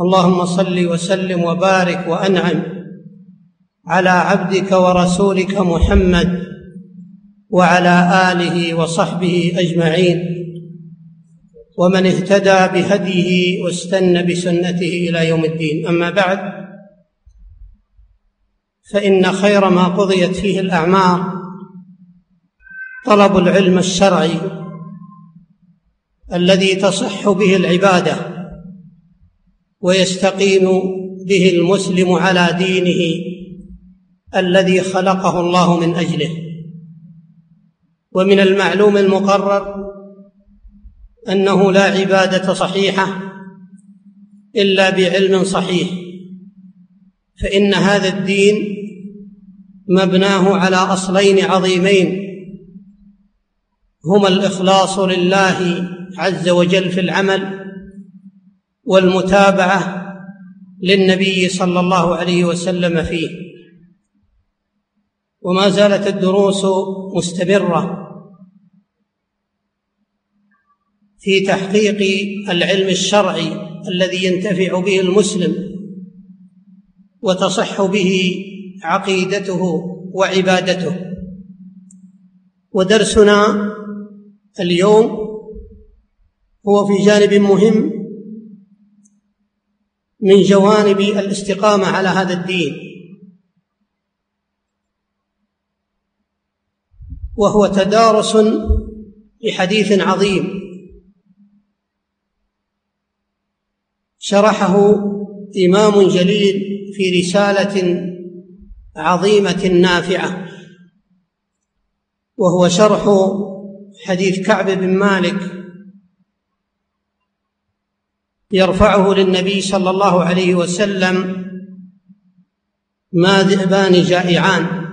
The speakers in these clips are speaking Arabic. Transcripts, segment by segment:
اللهم صل وسلم وبارك وأنعم على عبدك ورسولك محمد وعلى آله وصحبه أجمعين. ومن اهتدى بهديه واستنى بسنته إلى يوم الدين. أما بعد فإن خير ما قضيت فيه الأعمار طلب العلم الشرعي الذي تصح به العبادة. ويستقيم به المسلم على دينه الذي خلقه الله من أجله. ومن المعلوم المقرر أنه لا عبادة صحيحة إلا بعلم صحيح فإن هذا الدين مبناه على أصلين عظيمين هما الإخلاص لله عز وجل في العمل والمتابعة للنبي صلى الله عليه وسلم فيه. وما زالت الدروس مستمرة في تحقيق العلم الشرعي الذي ينتفع به المسلم وتصح به عقيدته وعبادته. ودرسنا اليوم هو في جانب مهم من جوانب الاستقامة على هذا الدين. وهو تدارس لحديث عظيم. شرحه إمام جليل في رسالة عظيمة نافعة. وهو شرح حديث كعب بن مالك يرفعه للنبي صلى الله عليه وسلم ما ذئبان جائعان.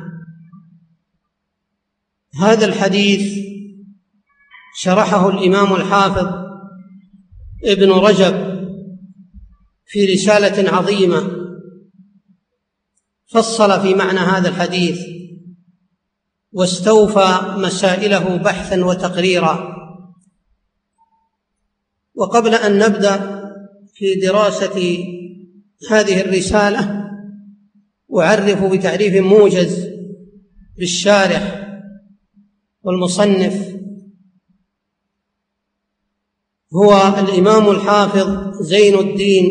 هذا الحديث شرحه الإمام الحافظ ابن رجب في رسالة عظيمة فصل في معنى هذا الحديث واستوفى مسائله بحثا وتقريرا. وقبل أن نبدأ في دراسة هذه الرسالة أعرف بتعريف موجز بالشارح والمصنف. هو الإمام الحافظ زين الدين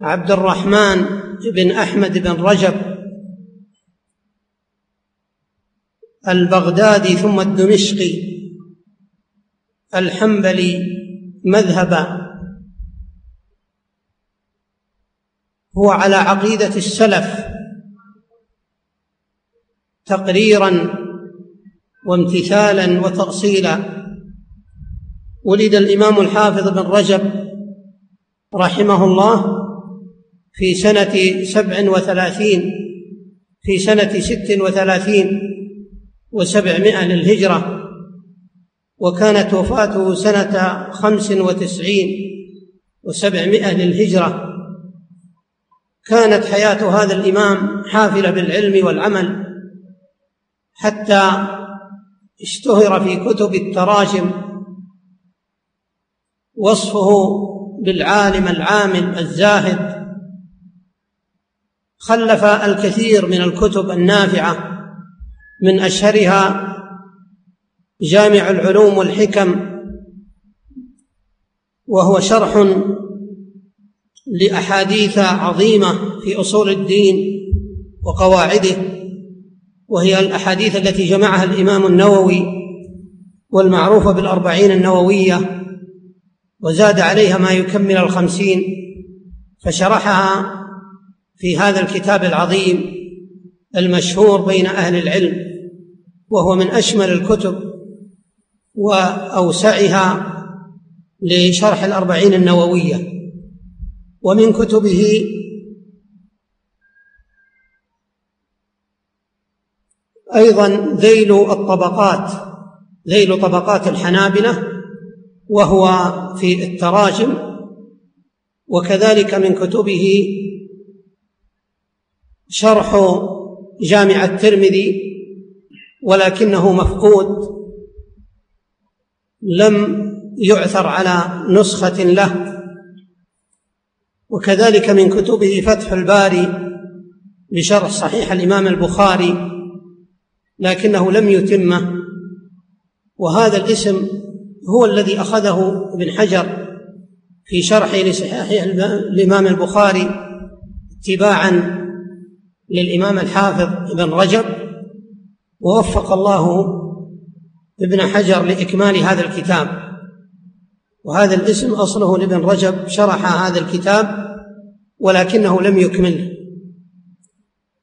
عبد الرحمن بن أحمد بن رجب البغدادي ثم الدمشقي الحنبلي مذهبا هو على عقيدة السلف. تقريرا وامتثالا وتاصيلا. ولد الإمام الحافظ بن رجب رحمه الله في سنة سبع وثلاثين في سنة ست وثلاثين وسبعمائة للهجرة وكانت وفاته سنة خمس وتسعين وسبعمائة للهجرة. كانت حياة هذا الإمام حافلة بالعلم والعمل حتى اشتهر في كتب التراجم وصفه بالعالم العامل الزاهد خلف الكثير من الكتب النافعة من أشهرها جامع العلوم والحكم وهو شرح لأحاديث عظيمة في أصول الدين وقواعده وهي الأحاديث التي جمعها الإمام النووي والمعروفه بالأربعين النووية وزاد عليها ما يكمل الخمسين فشرحها في هذا الكتاب العظيم المشهور بين أهل العلم وهو من أشمل الكتب وأوسعها لشرح الأربعين النووية. ومن كتبه أيضا ذيل الطبقات ذيل طبقات الحنابلة وهو في التراجم وكذلك من كتبه شرح جامع الترمذي ولكنه مفقود لم يعثر على نسخة له. وكذلك من كتبه فتح الباري بشرح صحيح الإمام البخاري لكنه لم يتمه. وهذا الاسم هو الذي أخذه ابن حجر في شرحه لصحيح الإمام البخاري اتباعا للإمام الحافظ ابن رجب ووفق الله ابن حجر لإكمال هذا الكتاب. وهذا الاسم أصله لابن رجب شرح هذا الكتاب ولكنه لم يكمله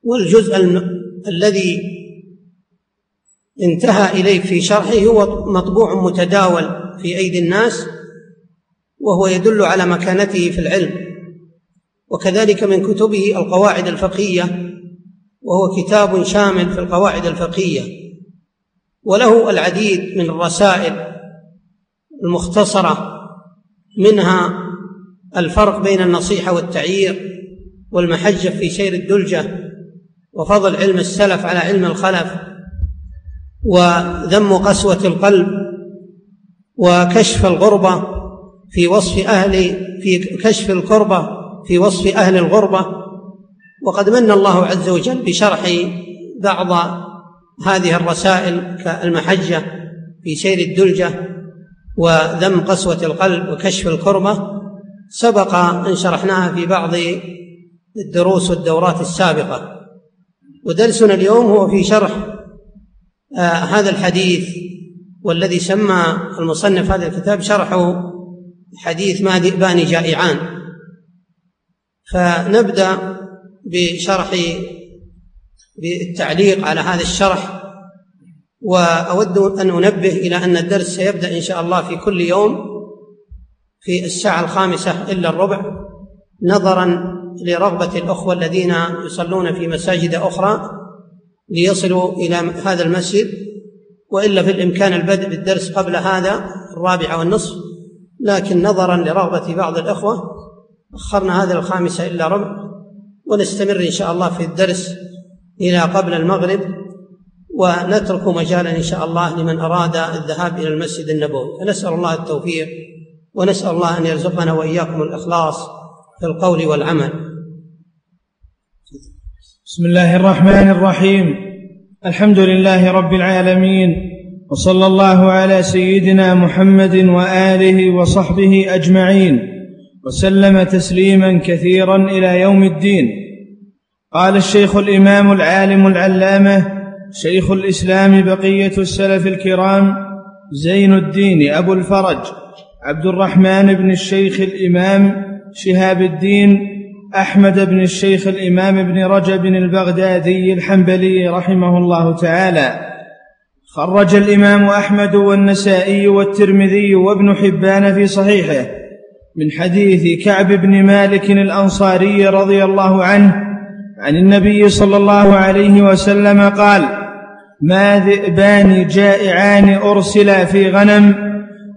والجزء الذي انتهى إليه في شرحه هو مطبوع متداول في أيدي الناس وهو يدل على مكانته في العلم. وكذلك من كتبه القواعد الفقهية وهو كتاب شامل في القواعد الفقهية. وله العديد من الرسائل المختصرة منها الفرق بين النصيحة والتعيير والمحجة في سير الدلجة وفضل علم السلف على علم الخلف وذم قسوة القلب وكشف الغربة في وصف أهل في كشف الكربة في وصف أهل الغربة. وقد من الله عز وجل بشرح بعض هذه الرسائل كالمحجة في سير الدلجة وذم قسوة القلب وكشف الكربة سبق أن شرحناها في بعض الدروس والدورات السابقة. ودرسنا اليوم هو في شرح آه هذا الحديث والذي سمى المصنف هذا الكتاب شرح حديث ما ذئبان جائعان. فنبدأ بشرح بالتعليق على هذا الشرح وأود أن أنبه إلى أن الدرس سيبدأ إن شاء الله في كل يوم في الساعة الخامسة إلا الربع نظرا لرغبة الأخوة الذين يصلون في مساجد أخرى ليصلوا إلى هذا المسجد وإلا في الإمكان البدء بالدرس قبل هذا الرابعه والنصف لكن نظرا لرغبة بعض الأخوة أخرنا هذا الخامسة إلا ربع ونستمر إن شاء الله في الدرس إلى قبل المغرب ونترك مجالا إن شاء الله لمن أراد الذهاب إلى المسجد النبوي. فنسأل الله التوفيق ونسأل الله أن يرزقنا وإياكم الإخلاص في القول والعمل. بسم الله الرحمن الرحيم. الحمد لله رب العالمين وصلى الله على سيدنا محمد وآله وصحبه أجمعين وسلم تسليما كثيرا إلى يوم الدين. قال الشيخ الإمام العالم العلامة شيخ الإسلام بقية السلف الكرام زين الدين أبو الفرج عبد الرحمن بن الشيخ الإمام شهاب الدين أحمد بن الشيخ الإمام بن رجب البغدادي الحنبلي رحمه الله تعالى. خرج الإمام أحمد والنسائي والترمذي وابن حبان في صحيحه من حديث كعب بن مالك الأنصاري رضي الله عنه عن النبي صلى الله عليه وسلم قال ما ذئبان جائعان أرسلا في غنم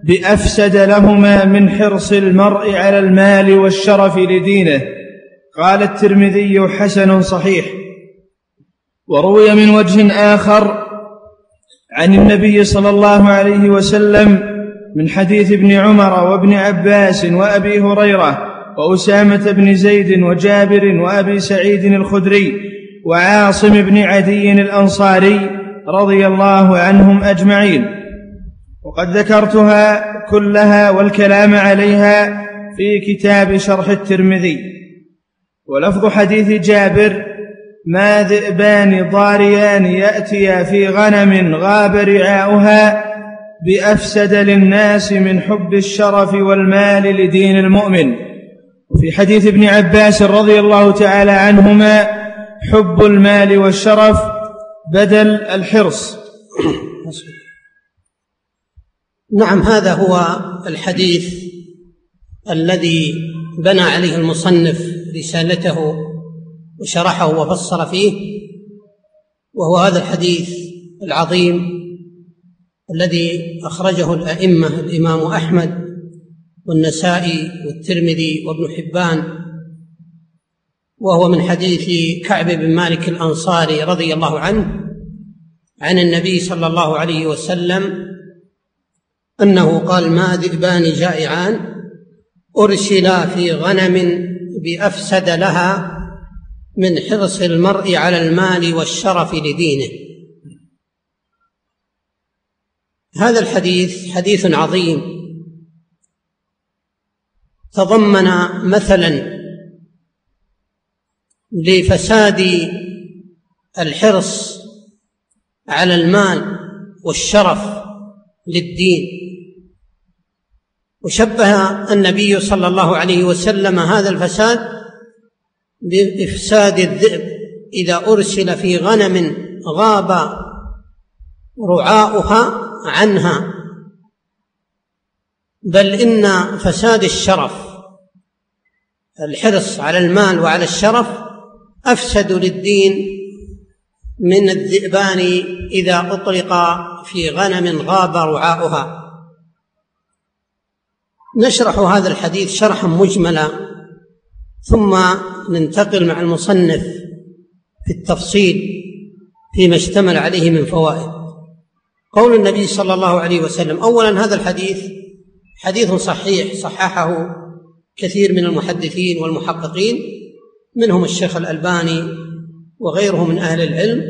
بأفسد لهما من حرص المرء على المال والشرف لدينه. قال الترمذي حسن صحيح. وروي من وجه آخر عن النبي صلى الله عليه وسلم من حديث ابن عمر وابن عباس وأبي هريرة وأسامة بن زيد وجابر وأبي سعيد الخدري وعاصم بن عدي الأنصاري رضي الله عنهم أجمعين. وقد ذكرتها كلها والكلام عليها في كتاب شرح الترمذي. ولفظ حديث جابر ما ذئبان ضاريان يأتيا في غنم غاب رعاؤها بأفسد للناس من حب الشرف والمال لدين المؤمن. وفي حديث ابن عباس رضي الله تعالى عنهما حب المال والشرف بدل الحرص. نعم هذا هو الحديث الذي بنى عليه المصنف رسالته وشرحه وفصل فيه وهو هذا الحديث العظيم الذي أخرجه الأئمة الإمام أحمد والنسائي والترمذي وابن حبان وهو من حديث كعب بن مالك الأنصاري رضي الله عنه عن النبي صلى الله عليه وسلم أنه قال ما ذئبان جائعان أرسلا في غنم بأفسد لها من حرص المرء على المال والشرف لدينه. هذا الحديث حديث عظيم. تضمن مثلا لفساد الحرص على المال والشرف للدين. وشبه النبي صلى الله عليه وسلم هذا الفساد بإفساد الذئب. إذا أرسل في غنم غاب رعاؤها عنها. بل إن فساد الشرف الحرص على المال وعلى الشرف أفسد للدين من الذئبان إذا أطلق في غنم غاب رعاؤها. نشرح هذا الحديث شرحا مجملا ثم ننتقل مع المصنف في التفصيل فيما اشتمل عليه من فوائد. قول النبي صلى الله عليه وسلم اولا هذا الحديث حديث صحيح صححه كثير من المحدثين والمحققين منهم الشيخ الألباني وغيره من أهل العلم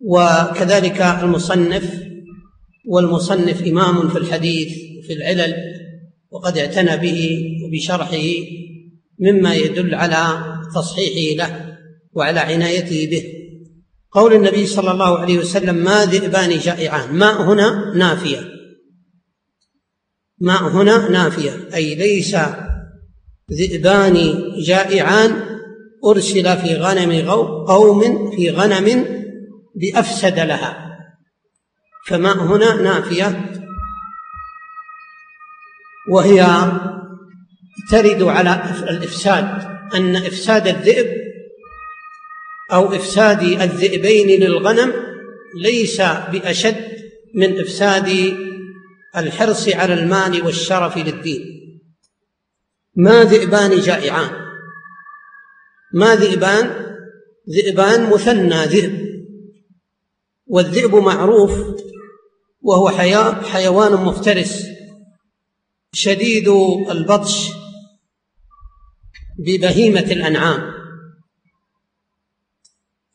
وكذلك المصنف والمصنف إمام في الحديث في العلل وقد اعتنى به وبشرحه مما يدل على تصحيحه له وعلى عنايته به. قول النبي صلى الله عليه وسلم ما ذئبان جائعان ماء هنا نافية. ماء هنا نافية. أي ليس ذئبان جائعان أرسل في غنم قوم في غنم بأفسد لها. فماء هنا نافية؟ وهي ترد على الإفساد أن إفساد الذئب أو إفساد الذئبين للغنم ليس بأشد من إفساد الحرص على المال والشرف للدين. ما ذئبان جائعان. ما ذئبان؟ ذئبان مثنى ذئب. والذئب معروف وهو حيوان مفترس شديد البطش ببهيمة الأنعام.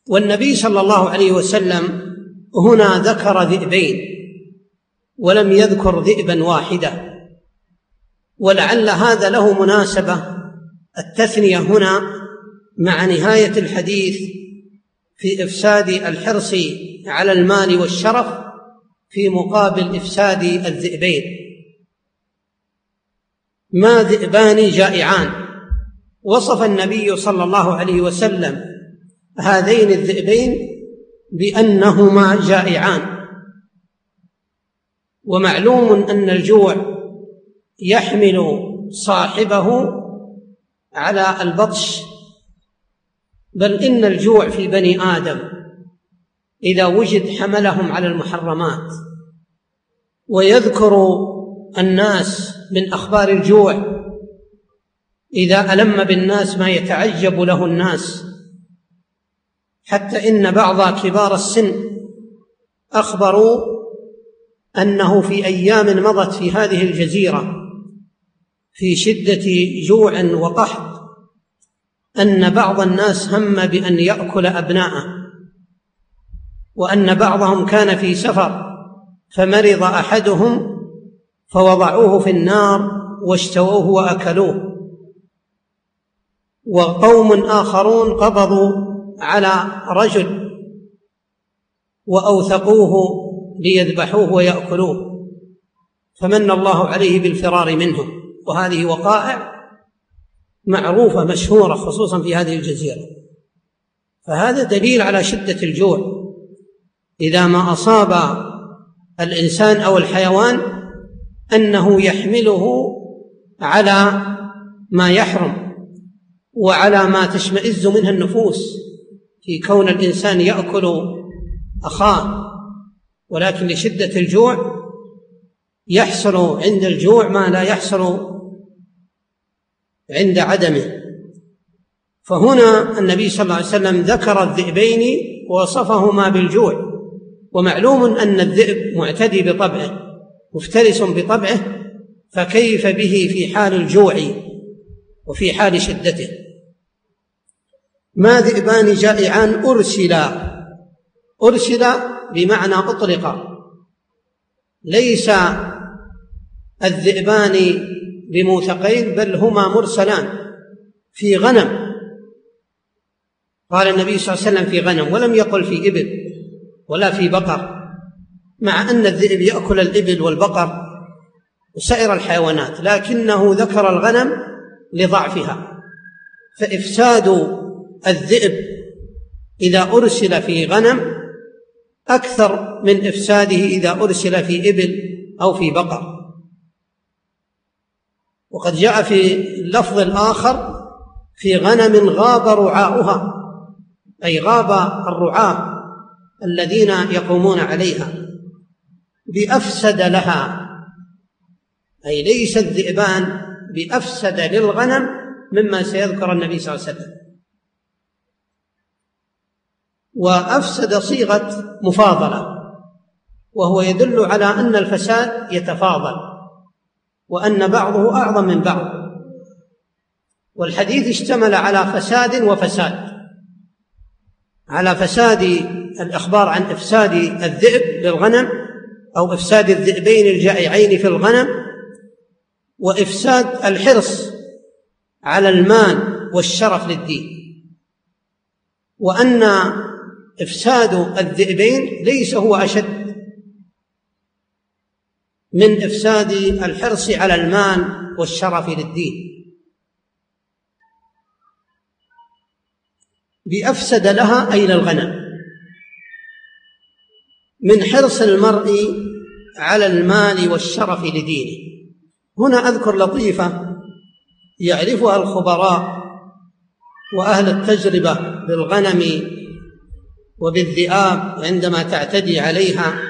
والنبي صلى الله عليه وسلم هنا ذكر ذئبين ولم يذكر ذئبا واحدا ولعل هذا له مناسبة التثنية هنا مع نهاية الحديث في إفساد الحرص على المال والشرف في مقابل إفساد الذئبين. ما ذئبان جائعان. وصف النبي صلى الله عليه وسلم هذين الذئبين بأنهما جائعان. ومعلوم أن الجوع يحمل صاحبه على البطش بل إن الجوع في بني آدم إذا وجد حملهم على المحرمات. ويذكر الناس من أخبار الجوع إذا ألم بالناس ما يتعجب له الناس. حتى إن بعض كبار السن أخبروا أنه في أيام مضت في هذه الجزيرة في شدة جوع وقحط. أن بعض الناس هم بأن يأكل ابناءه وأن بعضهم كان في سفر فمرض أحدهم فوضعوه في النار واشتووه وأكلوه. وقوم آخرون قبضوا على رجل وأوثقوه ليذبحوه ويأكلوه فمن الله عليه بالفرار منهم. وهذه وقائع معروفة مشهورة خصوصا في هذه الجزيرة. فهذا دليل على شدة الجوع. إذا ما أصاب الإنسان أو الحيوان أنه يحمله على ما يحرم وعلى ما تشمئز منها النفوس. في كون الإنسان يأكل أخاه ولكن لشدة الجوع يحصل عند الجوع ما لا يحصل عند عدمه. فهنا النبي صلى الله عليه وسلم ذكر الذئبين ووصفهما بالجوع. ومعلوم أن الذئب معتدي بطبعه مفترس بطبعه فكيف به في حال الجوع وفي حال شدته. ما ذئبان جائعان أرسلا أرسلا بمعنى اطلق ليس الذئبان بموثقين بل هما مرسلان في غنم. قال النبي صلى الله عليه وسلم في غنم ولم يقل في إبل ولا في بقر مع أن الذئب يأكل الإبل والبقر وسائر الحيوانات لكنه ذكر الغنم لضعفها. فإفساد الذئب إذا أرسل في غنم أكثر من إفساده إذا أرسل في إبل أو في بقر. وقد جاء في اللفظ الآخر في غنم غاب رعاؤها أي غاب الرعاة الذين يقومون عليها بأفسد لها أي ليس الذئبان بأفسد للغنم مما سيذكر النبي صلى الله عليه وسلم. وأفسد صيغة مفاضلة وهو يدل على أن الفساد يتفاضل. وأن بعضه أعظم من بعض. والحديث اشتمل على فساد وفساد. على فساد الإخبار عن إفساد الذئب للغنم أو إفساد الذئبين الجائعين في الغنم وإفساد الحرص على المال والشرف للدين. وأن إفساد الذئبين ليس هو أشد من إفساد الحرص على المال والشرف للدين. بأفسد لها أي للغنم من حرص المرء على المال والشرف لدينه. هنا أذكر لطيفة يعرفها الخبراء وأهل التجربة بالغنم وبالذئاب عندما تعتدي عليها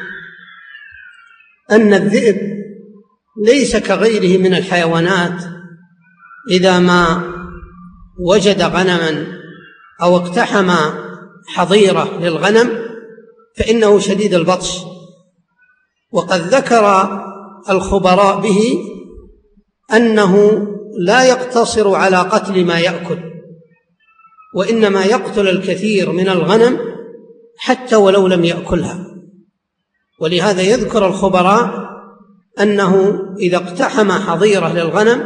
أن الذئب ليس كغيره من الحيوانات إذا ما وجد غنما أو اقتحم حظيرة للغنم فإنه شديد البطش. وقد ذكر الخبراء به أنه لا يقتصر على قتل ما يأكل وإنما يقتل الكثير من الغنم حتى ولو لم يأكلها. ولهذا يذكر الخبراء أنه إذا اقتحم حظيرة للغنم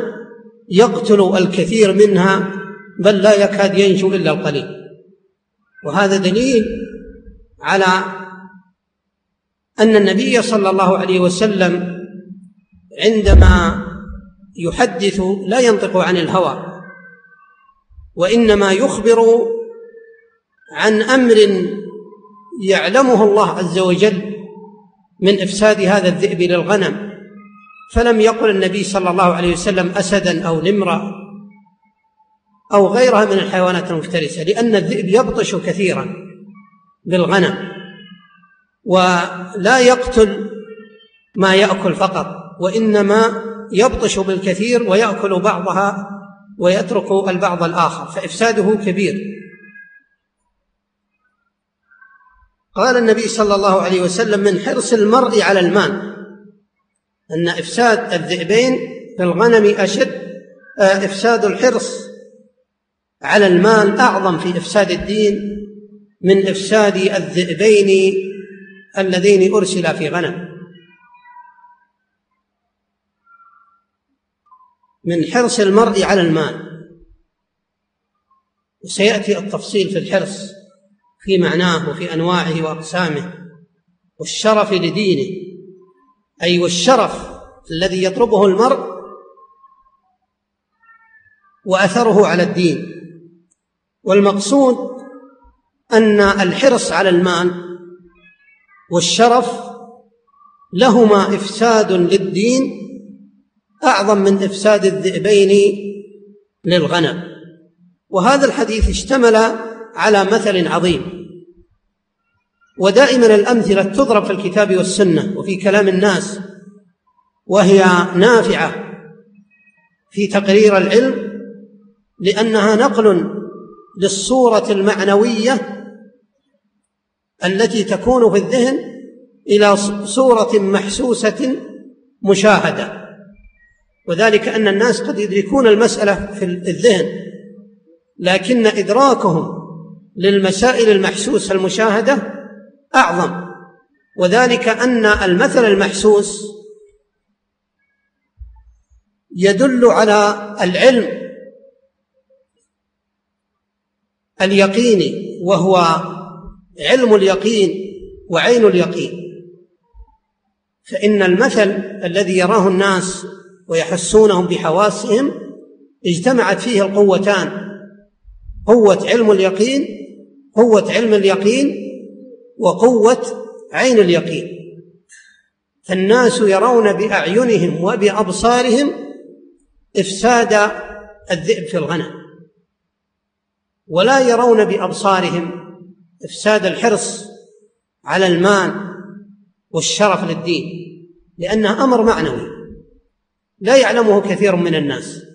يقتل الكثير منها بل لا يكاد ينجو إلا القليل. وهذا دليل على أن النبي صلى الله عليه وسلم عندما يحدث لا ينطق عن الهوى وإنما يخبر عن أمر يعلمه الله عز وجل من إفساد هذا الذئب للغنم. فلم يقل النبي صلى الله عليه وسلم اسدا أو نمرا أو غيرها من الحيوانات المفترسة لأن الذئب يبطش كثيرا بالغنم ولا يقتل ما يأكل فقط وإنما يبطش بالكثير ويأكل بعضها ويترك البعض الآخر فإفساده كبير. قال النبي صلى الله عليه وسلم من حرص المرء على المال أن إفساد الذئبين في الغنم أشد آه، إفساد الحرص على المال أعظم في إفساد الدين من إفساد الذئبين اللذين أرسلا في غنم. من حرص المرء على المال. وسيأتي التفصيل في الحرص. في معناه وفي أنواعه وأقسامه والشرف لدينه أي والشرف الذي يطلبه المرء وأثره على الدين. والمقصود أن الحرص على المال والشرف لهما إفساد للدين أعظم من إفساد الذئبين للغنم. وهذا الحديث اشتمل على مثل عظيم. ودائما الأمثلة تضرب في الكتاب والسنة وفي كلام الناس وهي نافعة في تقرير العلم لأنها نقل للصورة المعنوية التي تكون في الذهن إلى صورة محسوسة مشاهدة. وذلك أن الناس قد يدركون المسألة في الذهن لكن إدراكهم للمسائل المحسوسه المشاهدة أعظم. وذلك أن المثل المحسوس يدل على العلم اليقيني وهو علم اليقين وعين اليقين. فإن المثل الذي يراه الناس ويحسونهم بحواسهم اجتمعت فيه القوتان قوة علم اليقين قوة علم اليقين وقوة عين اليقين. فالناس يرون بأعينهم وبأبصارهم إفساد الذئب في الغنم. ولا يرون بأبصارهم إفساد الحرص على المال والشرف للدين لأنه أمر معنوي. لا يعلمه كثير من الناس.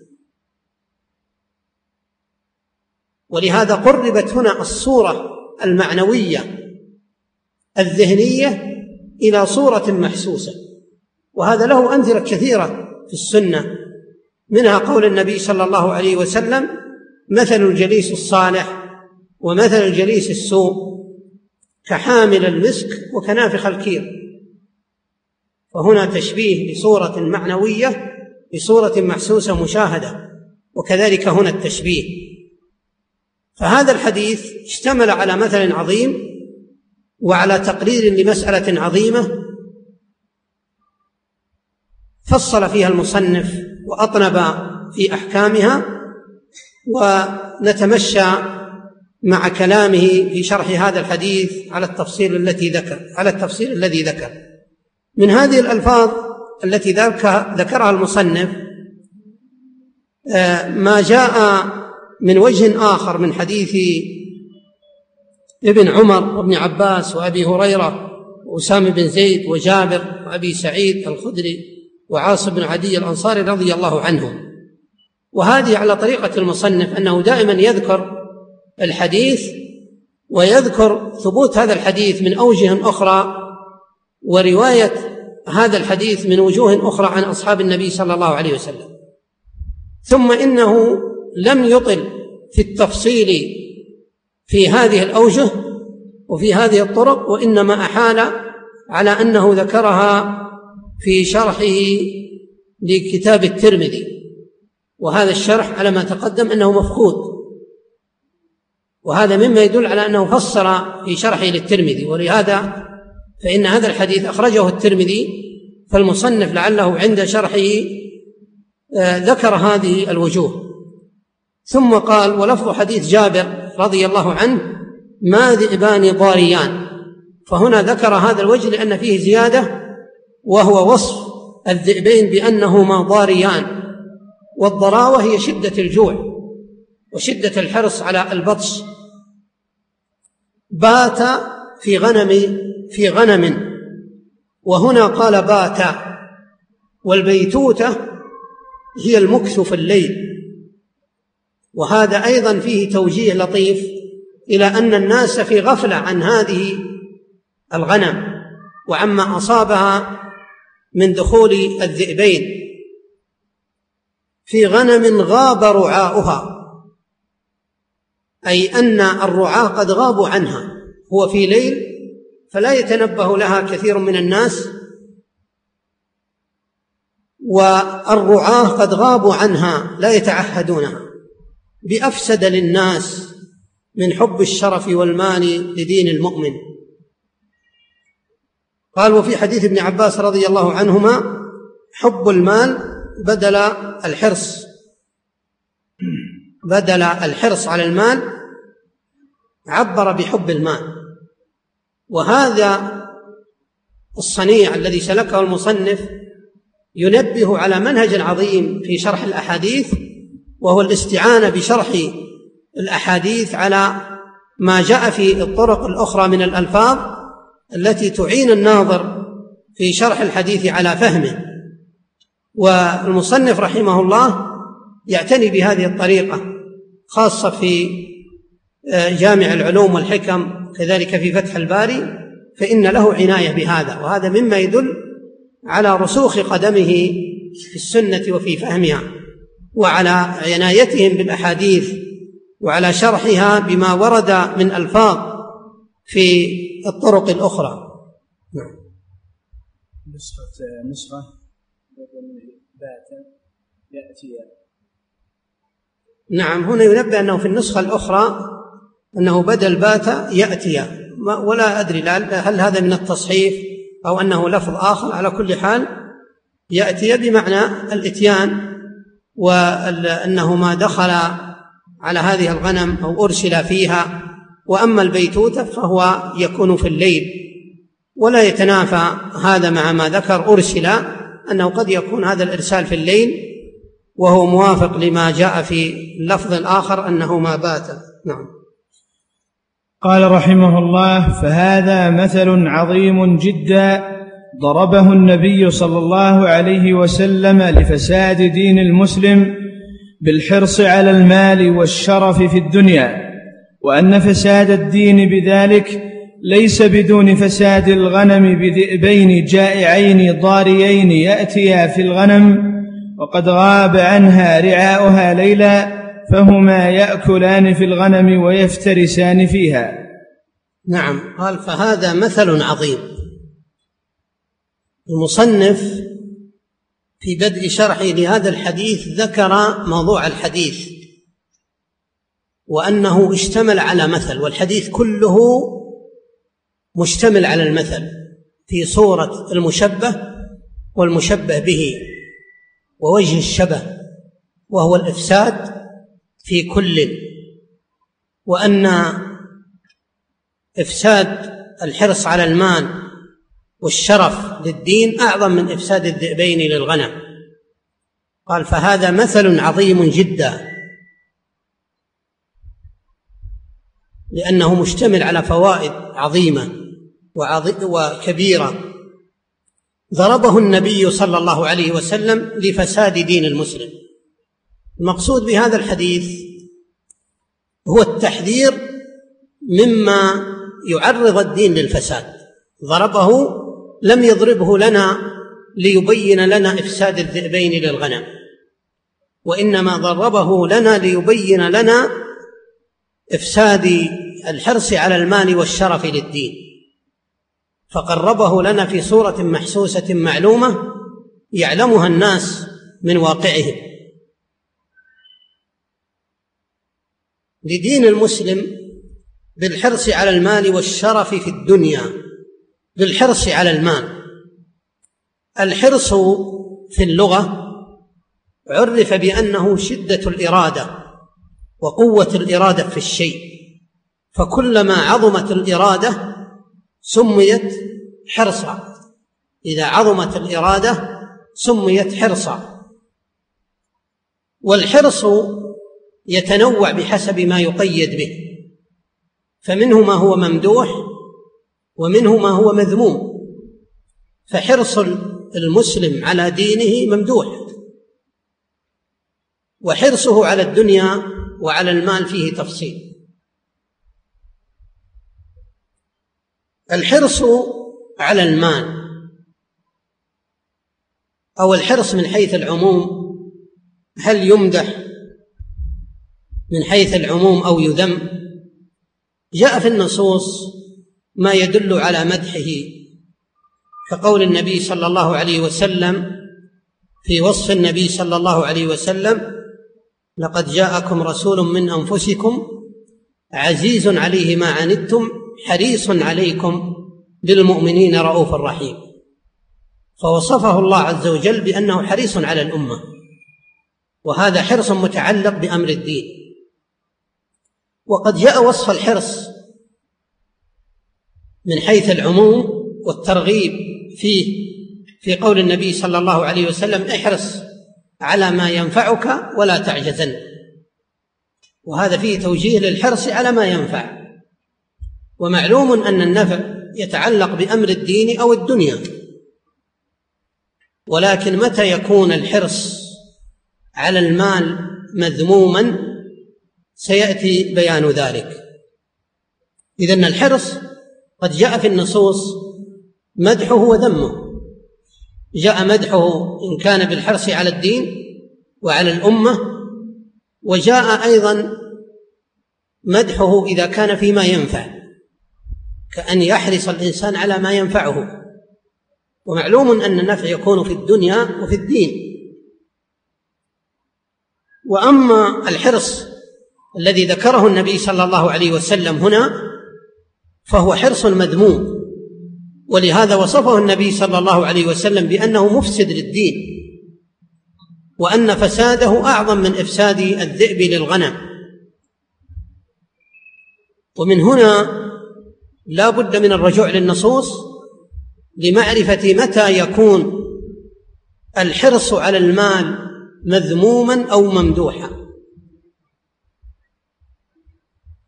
ولهذا قربت هنا الصورة المعنوية الذهنية إلى صورة محسوسة. وهذا له أمثلة كثيرة في السنة منها قول النبي صلى الله عليه وسلم مثل الجليس الصالح ومثل الجليس السوء كحامل المسك وكنافخ الكير. فهنا تشبيه بصورة معنوية بصورة محسوسة مشاهدة وكذلك هنا التشبيه. فهذا الحديث اشتمل على مثل عظيم وعلى تقرير لمسألة عظيمة فصل فيها المصنف وأطنب في أحكامها ونتمشى مع كلامه في شرح هذا الحديث على التفصيل التي ذكر على التفصيل الذي ذكر. من هذه الألفاظ التي ذكرها المصنف آه، ما جاء من وجه آخر من حديث ابن عمر وابن عباس وأبي هريرة وأسامة بن زيد وجابر وأبي سعيد الخدري وعاصم بن عدي الأنصاري رضي الله عنهم. وهذه على طريقة المصنف أنه دائما يذكر الحديث ويذكر ثبوت هذا الحديث من أوجه أخرى ورواية هذا الحديث من وجوه أخرى عن أصحاب النبي صلى الله عليه وسلم. ثم إنه لم يطل في التفصيل في هذه الأوجه وفي هذه الطرق وإنما أحال على أنه ذكرها في شرحه لكتاب الترمذي. وهذا الشرح على ما تقدم أنه مفقود. وهذا مما يدل على أنه فصل في شرحه للترمذي. ولهذا فإن هذا الحديث أخرجه الترمذي فالمصنف لعله عند شرحه آه، ذكر هذه الوجوه. ثم قال ولفظ حديث جابر رضي الله عنه ما ذئبان ضاريان فهنا ذكر هذا الوجه لأن فيه زيادة وهو وصف الذئبين بأنهما ضاريان. والضراوة هي شدة الجوع وشدة الحرص على البطش. بات في غنم في غنم. وهنا قال بات. والبيتوتة هي المكث في الليل. وهذا أيضا فيه توجيه لطيف إلى أن الناس في غفلة عن هذه الغنم وعما أصابها من دخول الذئبين. في غنم غاب رعاؤها أي أن الرعاة قد غابوا عنها. هو في ليل فلا يتنبه لها كثير من الناس والرعاة قد غابوا عنها لا يتعهدونها. بأفسد للناس من حب الشرف والمال لدين المؤمن. قال وفي حديث ابن عباس رضي الله عنهما حب المال بدل الحرص. بدل الحرص على المال عبر بحب المال. وهذا الصنيع الذي سلكه المصنف ينبه على منهج عظيم في شرح الأحاديث وهو الاستعانة بشرح الأحاديث على ما جاء في الطرق الأخرى من الألفاظ التي تعين الناظر في شرح الحديث على فهمه. والمصنف رحمه الله يعتني بهذه الطريقة خاصة في آه، جامع العلوم والحكم كذلك في فتح الباري فإن له عناية بهذا. وهذا مما يدل على رسوخ قدمه في السنة وفي فهمها. وعلى عنايتهم بالأحاديث وعلى شرحها بما ورد من ألفاظ في الطرق الأخرى. نعم. نسخة نسخة بات يأتي. نعم هنا ينبه أنه في النسخة الأخرى أنه بدل بات يأتي. ولا أدري هل هذا من التصحيف أو أنه لفظ آخر؟ على كل حال يأتي بمعنى الإتيان وأنه ما دخل على هذه الغنم أو أرسل فيها وأما البيتوتة فهو يكون في الليل. ولا يتنافى هذا مع ما ذكر أرسل أنه قد يكون هذا الإرسال في الليل وهو موافق لما جاء في اللفظ الآخر أنه ما بات. نعم. قال رحمه الله فهذا مثل عظيم جدا ضربه النبي صلى الله عليه وسلم لفساد دين المسلم بالحرص على المال والشرف في الدنيا وأن فساد الدين بذلك ليس بدون فساد الغنم بذئبين جائعين ضاريين يأتيا في الغنم وقد غاب عنها رعاؤها ليلا فهما يأكلان في الغنم ويفترسان فيها. نعم قال فهذا مثل عظيم. المصنف في بدء شرحه لهذا الحديث ذكر موضوع الحديث وأنه اشتمل على مثل والحديث كله مشتمل على المثل في صورة المشبه والمشبه به ووجه الشبه وهو الإفساد في كل وأن إفساد الحرص على المال والشرف للدين أعظم من إفساد الذئبين للغنم. قال فهذا مثل عظيم جدا. لأنه مشتمل على فوائد عظيمة وكبيرة. ضربه النبي صلى الله عليه وسلم لفساد دين المسلم. المقصود بهذا الحديث هو التحذير مما يعرض الدين للفساد. ضربه لم يضربه لنا ليبين لنا إفساد الذئبين للغنم وإنما ضربه لنا ليبين لنا إفساد الحرص على المال والشرف للدين. فقربه لنا في صورة محسوسة معلومة يعلمها الناس من واقعهم. لدين المسلم بالحرص على المال والشرف في الدنيا بالحرص على المال. الحرص في اللغة عرف بأنه شدة الإرادة وقوة الإرادة في الشيء. فكلما عظمت الإرادة سميت حرصا. إذا عظمت الإرادة سميت حرصا. والحرص يتنوع بحسب ما يقيد به. فمنه ما هو ممدوح ومنه ما هو مذموم. فحرص المسلم على دينه ممدوح. وحرصه على الدنيا وعلى المال فيه تفصيل. الحرص على المال أو الحرص من حيث العموم هل يمدح من حيث العموم أو يذم؟ جاء في النصوص ما يدل على مدحه. كقول النبي صلى الله عليه وسلم في وصف النبي صلى الله عليه وسلم لقد جاءكم رسول من أنفسكم عزيز عليه ما عنتم حريص عليكم بالمؤمنين رؤوف رحيم. فوصفه الله عز وجل بأنه حريص على الأمة. وهذا حرص متعلق بأمر الدين. وقد جاء وصف الحرص من حيث العموم والترغيب فيه في قول النبي صلى الله عليه وسلم احرص على ما ينفعك ولا تعجزن. وهذا فيه توجيه للحرص على ما ينفع. ومعلوم أن النفع يتعلق بأمر الدين أو الدنيا. ولكن متى يكون الحرص على المال مذموما؟ سيأتي بيان ذلك. اذا الحرص قد جاء في النصوص مدحه وذمه. جاء مدحه إن كان بالحرص على الدين وعلى الأمة وجاء أيضا مدحه إذا كان فيما ينفع كأن يحرص الإنسان على ما ينفعه. ومعلوم أن النفع يكون في الدنيا وفي الدين. وأما الحرص الذي ذكره النبي صلى الله عليه وسلم هنا فهو حرص مذموم. ولهذا وصفه النبي صلى الله عليه وسلم بأنه مفسد للدين وأن فساده أعظم من إفساد الذئب للغنم. ومن هنا لا بد من الرجوع للنصوص لمعرفة متى يكون الحرص على المال مذموما أو ممدوحا.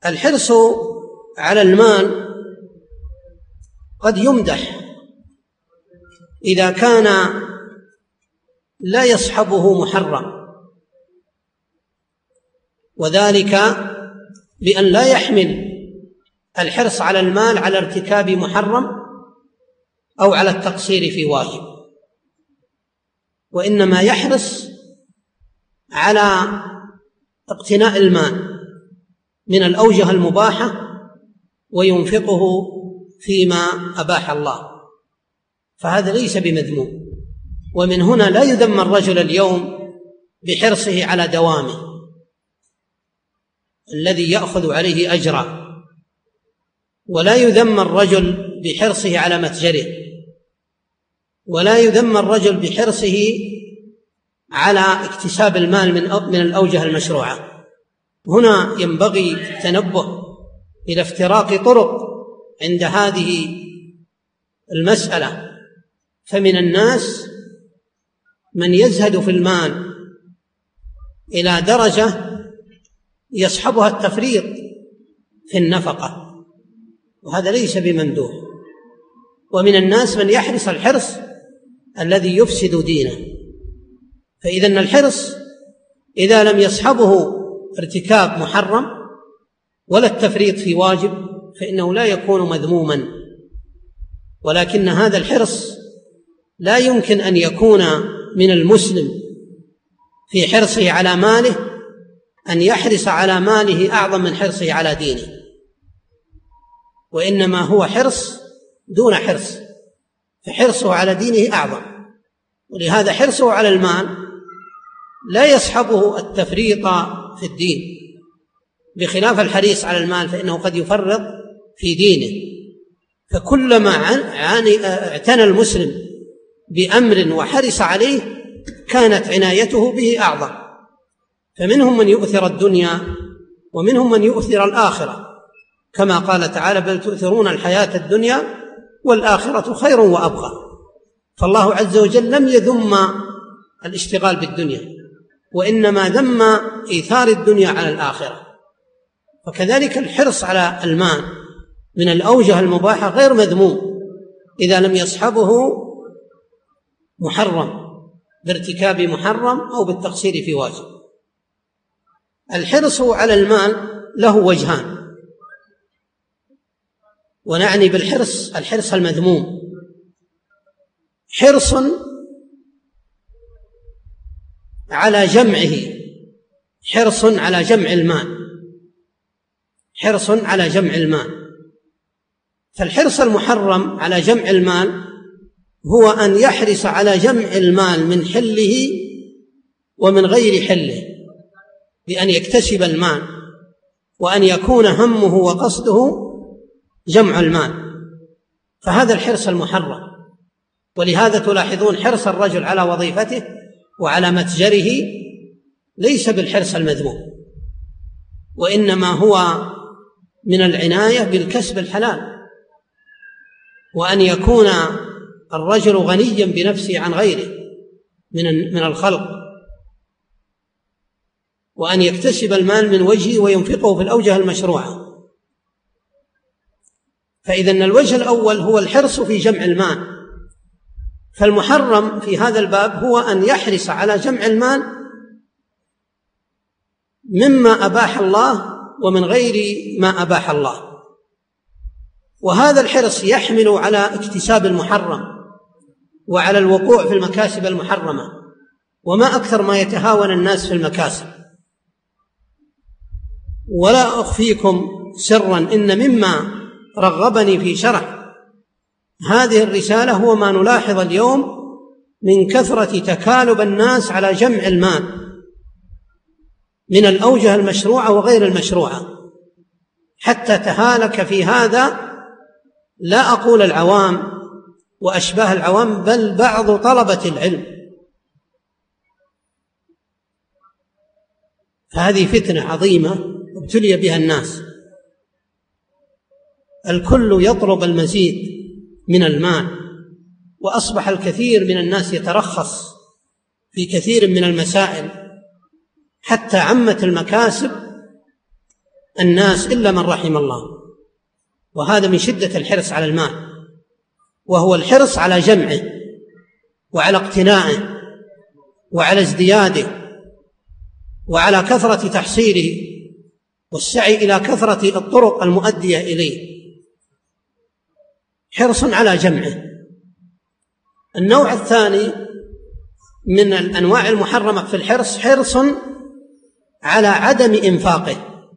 الحرص على المال قد يمدح. إذا كان لا يصحبه محرم. وذلك بأن لا يحمل الحرص على المال على ارتكاب محرم أو على التقصير في واجب. وإنما يحرص على اقتناء المال من الأوجه المباحة وينفقه فيما أباح الله. فهذا ليس بمذموم. ومن هنا لا يذم الرجل اليوم بحرصه على دوامه الذي يأخذ عليه أجرا. ولا يذم الرجل بحرصه على متجره. ولا يذم الرجل بحرصه على اكتساب المال من من الأوجه المشروعة. هنا ينبغي التنبه إلى افتراق طرق عند هذه المسألة فمن الناس من يزهد في المال إلى درجة يصحبها التفريط في النفقة وهذا ليس بممدوح ومن الناس من يحرص الحرص الذي يفسد دينه. فإذا الحرص إذا لم يصحبه ارتكاب محرم ولا التفريط في واجب فإنه لا يكون مذموما ولكن هذا الحرص لا يمكن أن يكون من المسلم في حرصه على ماله أن يحرص على ماله أعظم من حرصه على دينه. وإنما هو حرص دون حرص فحرصه على دينه أعظم. ولهذا حرصه على المال لا يصحبه التفريط في الدين. بخلاف الحريص على المال فإنه قد يفرط في دينه. فكلما اعتنى المسلم بأمر وحرص عليه كانت عنايته به أعظم. فمنهم من يؤثر الدنيا ومنهم من يؤثر الآخرة. كما قال تعالى بل تؤثرون الحياة الدنيا والآخرة خير وأبقى. فالله عز وجل لم يذم الاشتغال بالدنيا وإنما ذم إيثار الدنيا على الآخرة. فكذلك الحرص على المال من الأوجه المباحة غير مذموم إذا لم يصحبه محرم بارتكاب محرم أو بالتقصير في واجب. الحرص على المال له وجهان. ونعني بالحرص الحرص المذموم. حرص على جمعه حرص على جمع المال. حرص على جمع المال. فالحرص المحرم على جمع المال هو أن يحرص على جمع المال من حله ومن غير حله بأن يكتسب المال وأن يكون همه وقصده جمع المال. فهذا الحرص المحرم. ولهذا تلاحظون حرص الرجل على وظيفته وعلى متجره ليس بالحرص المذموم وإنما هو من العناية بالكسب الحلال. وأن يكون الرجل غنيا بنفسه عن غيره من من الخلق. وأن يكتسب المال من وجهه وينفقه في الأوجه المشروعة. فإذا الوجه الأول هو الحرص في جمع المال. فالمحرم في هذا الباب هو أن يحرص على جمع المال مما أباح الله ومن غير ما أباح الله. وهذا الحرص يحمل على اكتساب المحرم وعلى الوقوع في المكاسب المحرمة وما أكثر ما يتهاون الناس في المكاسب. ولا أخفيكم سرا إن مما رغبني في شرح. هذه الرسالة هو ما نلاحظ اليوم من كثرة تكالب الناس على جمع المال من الأوجه المشروعة وغير المشروعة. حتى تهالك في هذا لا أقول العوام وأشباه العوام بل بعض طلبة العلم. فهذه فتنة عظيمة ابتلي بها الناس. الكل يطلب المزيد من المال وأصبح الكثير من الناس يترخص في كثير من المسائل. حتى عمت المكاسب الناس إلا من رحم الله. وهذا من شدة الحرص على المال وهو الحرص على جمعه وعلى اقتنائه وعلى ازدياده وعلى كثرة تحصيله والسعي إلى كثرة الطرق المؤدية إليه. حرص على جمعه. النوع الثاني من الأنواع المحرمة في الحرص حرص على عدم إنفاقه.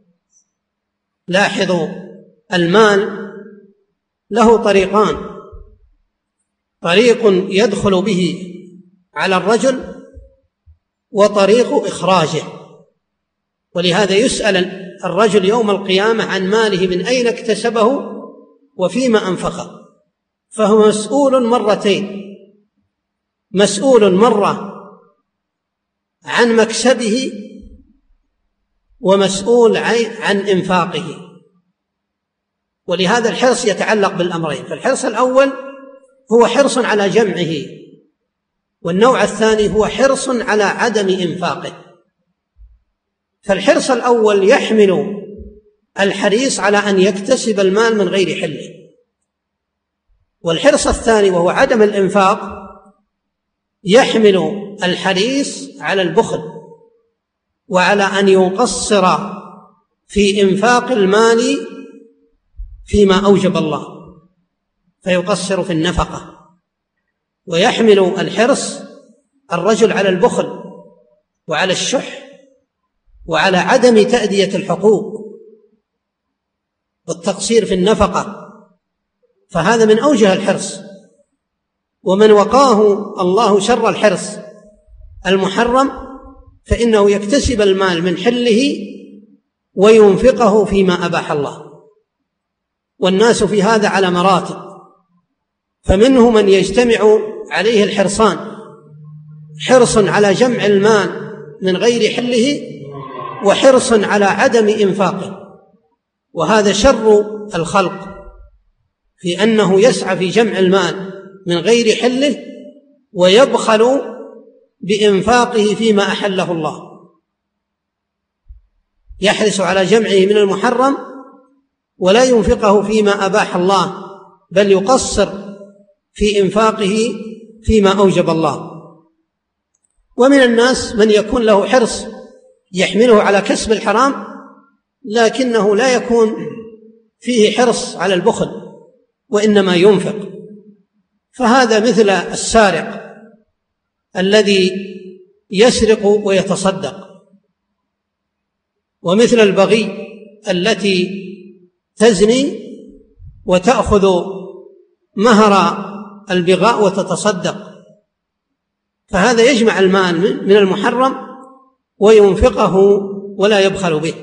لاحظوا المال له طريقان. طريق يدخل به على الرجل وطريق إخراجه. ولهذا يسأل الرجل يوم القيامة عن ماله من أين اكتسبه وفيما أنفقه. فهو مسؤول مرتين. مسؤول مرة عن مكسبه ومسؤول عن إنفاقه. ولهذا الحرص يتعلق بالأمرين. فالحرص الأول هو حرص على جمعه والنوع الثاني هو حرص على عدم إنفاقه. فالحرص الأول يحمل الحريص على أن يكتسب المال من غير حله والحرص الثاني وهو عدم الإنفاق يحمل الحريص على البخل وعلى أن يقصر في إنفاق المال فيما أوجب الله فيقصر في النفقة ويحمل الحرص الرجل على البخل وعلى الشح وعلى عدم تأدية الحقوق والتقصير في النفقة. فهذا من أوجه الحرص. ومن وقاه الله شر الحرص المحرم فإنه يكتسب المال من حله وينفقه فيما أباح الله. والناس في هذا على مراتب. فمنه من يجتمع عليه الحرصان. حرص على جمع المال من غير حله وحرص على عدم إنفاقه. وهذا شر الخلق في أنه يسعى في جمع المال من غير حله ويبخل بإنفاقه فيما أحله الله. يحرص على جمعه من المحرم ولا ينفقه فيما أباح الله بل يقصر في إنفاقه فيما أوجب الله. ومن الناس من يكون له حرص يحمله على كسب الحرام لكنه لا يكون فيه حرص على البخل وإنما ينفق. فهذا مثل السارق الذي يسرق ويتصدق ومثل البغي التي تزني وتأخذ مهر البغاء وتتصدق. فهذا يجمع المال من المحرم وينفقه ولا يبخل به.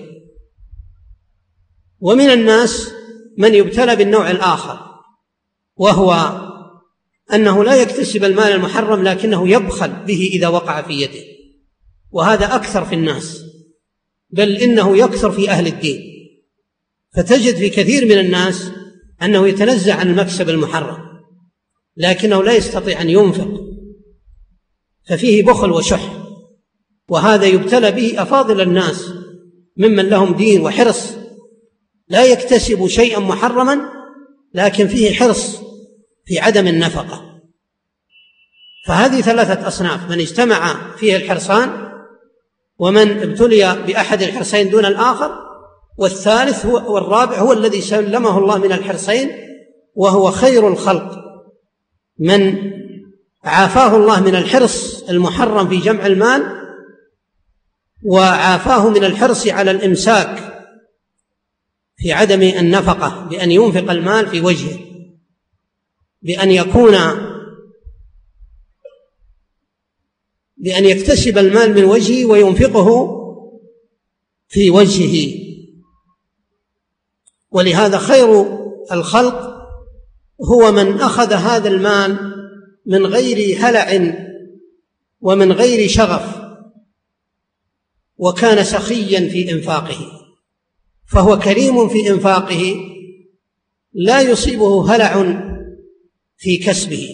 ومن الناس من يبتلى بالنوع الآخر وهو أنه لا يكتسب المال المحرم لكنه يبخل به إذا وقع في يده. وهذا أكثر في الناس بل إنه يكثر في أهل الدين. فتجد في كثير من الناس أنه يتنزع عن المكسب المحرم لكنه لا يستطيع أن ينفق ففيه بخل وشح وهذا يبتلى به أفاضل الناس ممن لهم دين وحرص لا يكتسب شيئا محرما لكن فيه حرص في عدم النفقة. فهذه ثلاثة أصناف من اجتمع فيه الحرصان ومن ابتلي بأحد الحرصين دون الآخر والثالث هو والرابع هو الذي سلمه الله من الحرصين وهو خير الخلق. من عافاه الله من الحرص المحرم في جمع المال وعافاه من الحرص على الإمساك في عدم النفقة بأن ينفق المال في وجهه بأن يكون بأن يكتسب المال من وجهه وينفقه في وجهه. ولهذا خير الخلق هو من أخذ هذا المال من غير هلع ومن غير شغف وكان سخيا في إنفاقه فهو كريم في إنفاقه لا يصيبه هلع في كسبه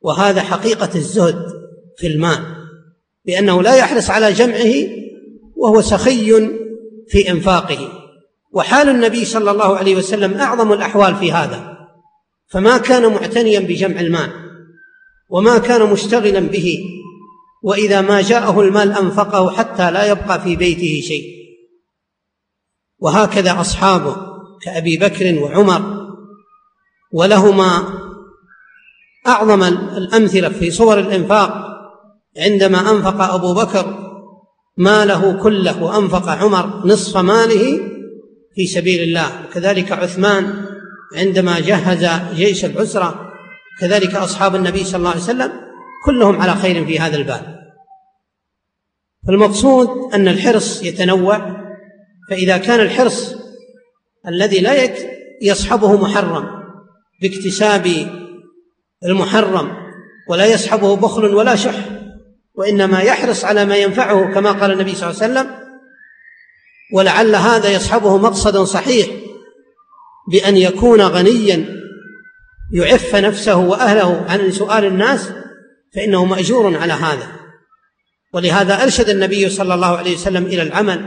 وهذا حقيقة الزهد في المال بانه لا يحرص على جمعه وهو سخي في إنفاقه. وحال النبي صلى الله عليه وسلم أعظم الأحوال في هذا. فما كان معتنيا بجمع المال وما كان مشتغلا به وإذا ما جاءه المال أنفقه حتى لا يبقى في بيته شيء. وهكذا أصحابه كأبي بكر وعمر. ولهما أعظم الأمثلة في صور الإنفاق. عندما أنفق أبو بكر ماله كله وأنفق عمر نصف ماله في سبيل الله. وكذلك عثمان عندما جهز جيش العسرة كذلك أصحاب النبي صلى الله عليه وسلم كلهم على خير في هذا الباب. فالمقصود أن الحرص يتنوع فإذا كان الحرص الذي لا يصحبه محرم باكتساب المحرم ولا يصحبه بخل ولا شح وإنما يحرص على ما ينفعه كما قال النبي صلى الله عليه وسلم ولعل هذا يصحبه مقصد صحيح بأن يكون غنيا يعف نفسه وأهله عن سؤال الناس فإنه مأجور على هذا. ولهذا أرشد النبي صلى الله عليه وسلم إلى العمل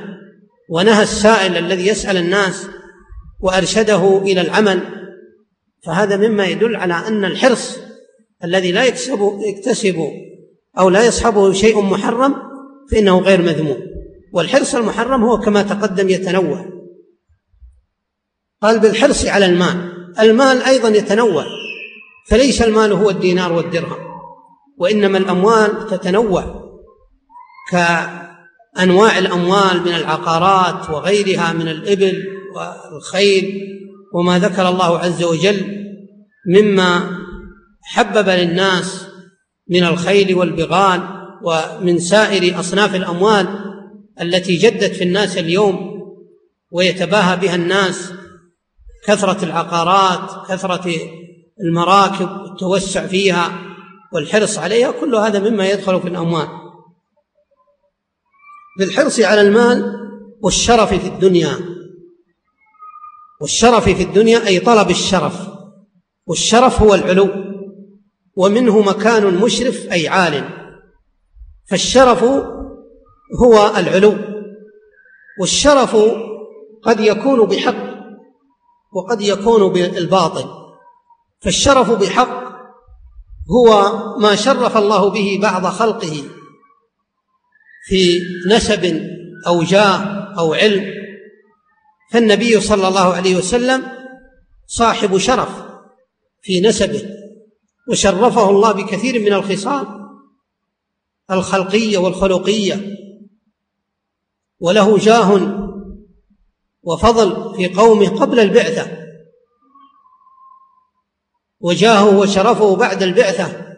ونهى السائل الذي يسأل الناس وأرشده إلى العمل. فهذا مما يدل على أن الحرص الذي لا يكتسب أو لا يصحبه شيء محرم فإنه غير مذموم. والحرص المحرم هو كما تقدم يتنوع. قال بالحرص على المال. المال أيضا يتنوع فليس المال هو الدينار والدرهم وإنما الأموال تتنوع كأنواع الأموال من العقارات وغيرها من الإبل والخيل وما ذكر الله عز وجل مما حبب للناس من الخيل والبغال ومن سائر أصناف الأموال التي جدت في الناس اليوم ويتباهى بها الناس كثرة العقارات كثرة المراكب التوسع فيها والحرص عليها كل هذا مما يدخل في الأموال. بالحرص على المال والشرف في الدنيا. والشرف في الدنيا أي طلب الشرف. والشرف هو العلو ومنه مكان مشرف أي عال. فالشرف هو العلو والشرف قد يكون بحق وقد يكون بالباطل. فالشرف بحق هو ما شرف الله به بعض خلقه في نسب أو جاه أو علم. فالنبي صلى الله عليه وسلم صاحب شرف في نسبه وشرفه الله بكثير من الخصال الخلقية والخلقية. وله جاه وفضل في قومه قبل البعثة. وجاهه وشرفه بعد البعثة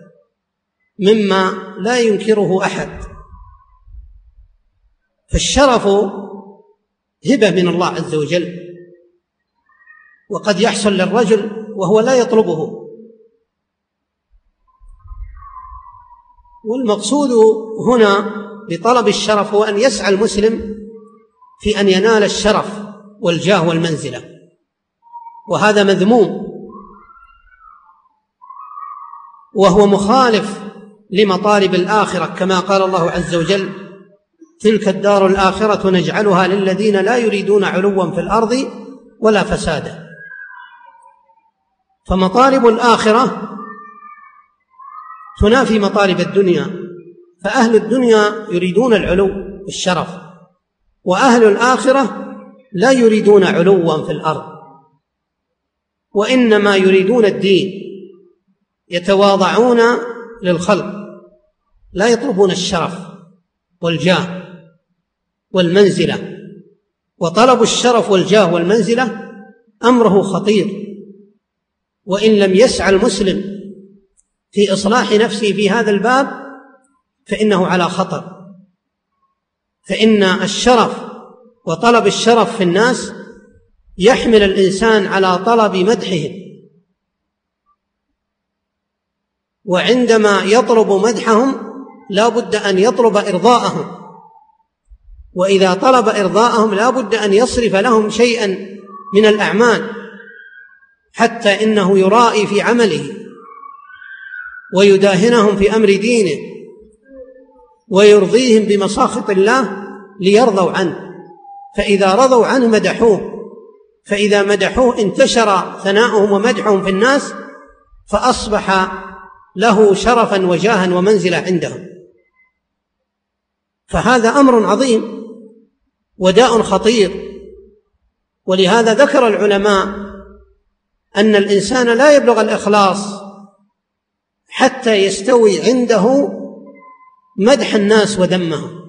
مما لا ينكره أحد. فالشرف هبة من الله عز وجل وقد يحصل للرجل وهو لا يطلبه. والمقصود هنا بطلب الشرف هو أن يسعى المسلم في أن ينال الشرف والجاه والمنزلة. وهذا مذموم. وهو مخالف لمطالب الآخرة كما قال الله عز وجل تلك الدار الآخرة نجعلها للذين لا يريدون علوا في الأرض ولا فسادا. فمطالب الآخرة تنافي مطالب الدنيا. فأهل الدنيا يريدون العلو والشرف وأهل الآخرة لا يريدون علوا في الأرض. وإنما يريدون الدين. يتواضعون للخلق. لا يطلبون الشرف والجاه والمنزلة. وطلب الشرف والجاه والمنزلة أمره خطير. وإن لم يسعى المسلم في إصلاح نفسه في هذا الباب فإنه على خطر. فإن الشرف وطلب الشرف في الناس يحمل الإنسان على طلب مدحهم. وعندما يطلب مدحهم لا بد أن يطلب إرضاءهم. وإذا طلب إرضاءهم لا بد أن يصرف لهم شيئا من الأعمال حتى إنه يرائي في عمله ويداهنهم في أمر دينه. ويرضيهم بمساخط الله ليرضوا عنه. فإذا رضوا عنه مدحوه. فإذا مدحوه انتشر ثناؤهم ومدحهم في الناس فأصبح له شرفا وجاها ومنزله عندهم. فهذا أمر عظيم وداء خطير. ولهذا ذكر العلماء أن الإنسان لا يبلغ الإخلاص حتى يستوي عنده مدح الناس وذمهم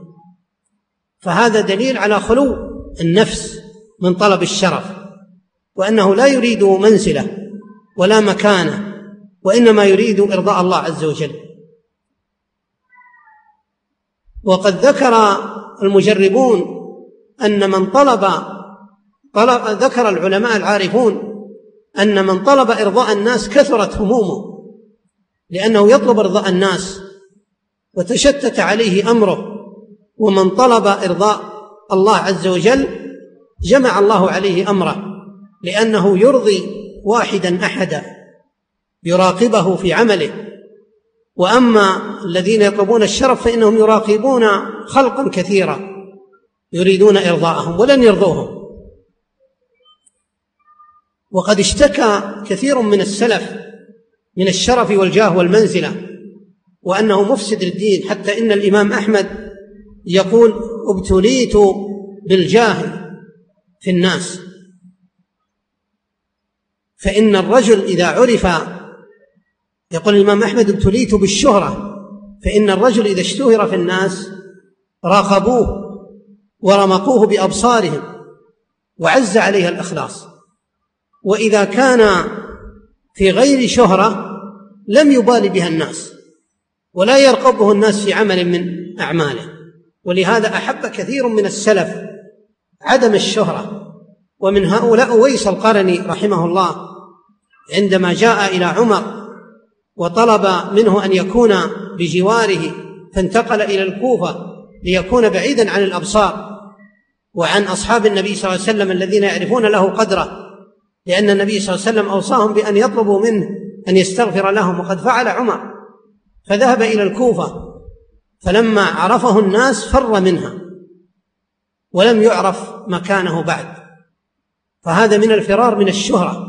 فهذا دليل على خلو النفس من طلب الشرف وأنه لا يريد منزلة ولا مكانة وإنما يريد إرضاء الله عز وجل. وقد ذكر المجربون أن من طلب طلب ذكر العلماء العارفون أن من طلب إرضاء الناس كثرت همومه لأنه يطلب إرضاء الناس وتشتت عليه أمره ومن طلب إرضاء الله عز وجل جمع الله عليه أمره لأنه يرضي واحدا أحدا يراقبه في عمله وأما الذين يطلبون الشرف فإنهم يراقبون خلقا كثيرا يريدون إرضاءهم ولن يرضوهم. وقد اشتكى كثير من السلف من الشرف والجاه والمنزلة وأنه مفسد للدين حتى إن الإمام أحمد يقول ابتليت بالجاه في الناس فإن الرجل إذا عرف يقول الإمام أحمد ابتليت بالشهرة فإن الرجل إذا اشتهر في الناس راقبوه ورمقوه بأبصارهم وعز عليه الإخلاص. وإذا كان في غير شهرة لم يبال بها الناس. ولا يرقبه الناس في عمل من أعماله. ولهذا أحب كثير من السلف عدم الشهرة. ومن هؤلاء أويس القرني رحمه الله عندما جاء إلى عمر وطلب منه أن يكون بجواره فانتقل إلى الكوفة ليكون بعيدا عن الأبصار وعن أصحاب النبي صلى الله عليه وسلم الذين يعرفون له قدره لأن النبي صلى الله عليه وسلم أوصاهم بأن يطلبوا منه أن يستغفر لهم. وقد فعل عمر. فذهب إلى الكوفة فلما عرفه الناس فر منها ولم يعرف مكانه بعد. فهذا من الفرار من الشهرة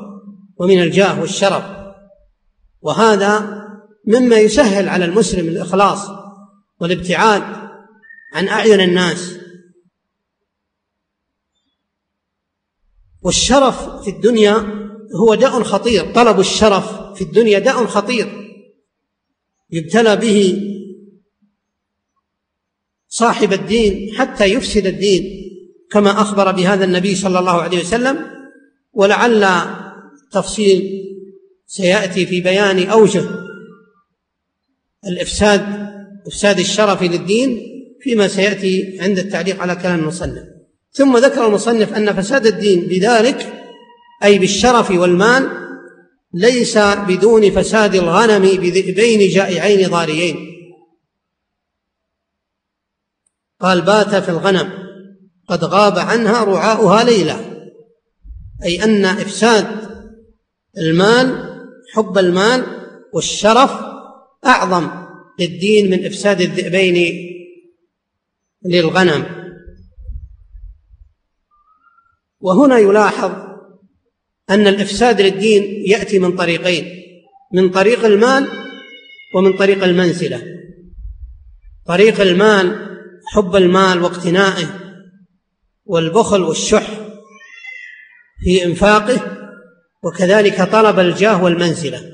ومن الجاه والشرف. وهذا مما يسهل على المسلم الإخلاص والابتعاد عن أعين الناس. والشرف في الدنيا هو داء خطير طلب الشرف في الدنيا داء خطير. يبتلى به صاحب الدين حتى يفسد الدين كما أخبر بهذا النبي صلى الله عليه وسلم. ولعل تفصيل سيأتي في بيان أوجه الإفساد إفساد الشرف للدين فيما سيأتي عند التعليق على كلام المصنف. ثم ذكر المصنف أن فساد الدين بذلك أي بالشرف والمال ليس بدون فساد الغنم بذئبين جائعين ضاريين. قال بات في الغنم قد غاب عنها رعاؤها ليلة. أي أن إفساد المال حب المال والشرف أعظم للدين من إفساد الذئبين للغنم. وهنا يلاحظ أن الأفساد للدين يأتي من طريقين من طريق المال ومن طريق المنزلة. طريق المال حب المال واقتنائه والبخل والشح في إنفاقه وكذلك طلب الجاه والمنزلة.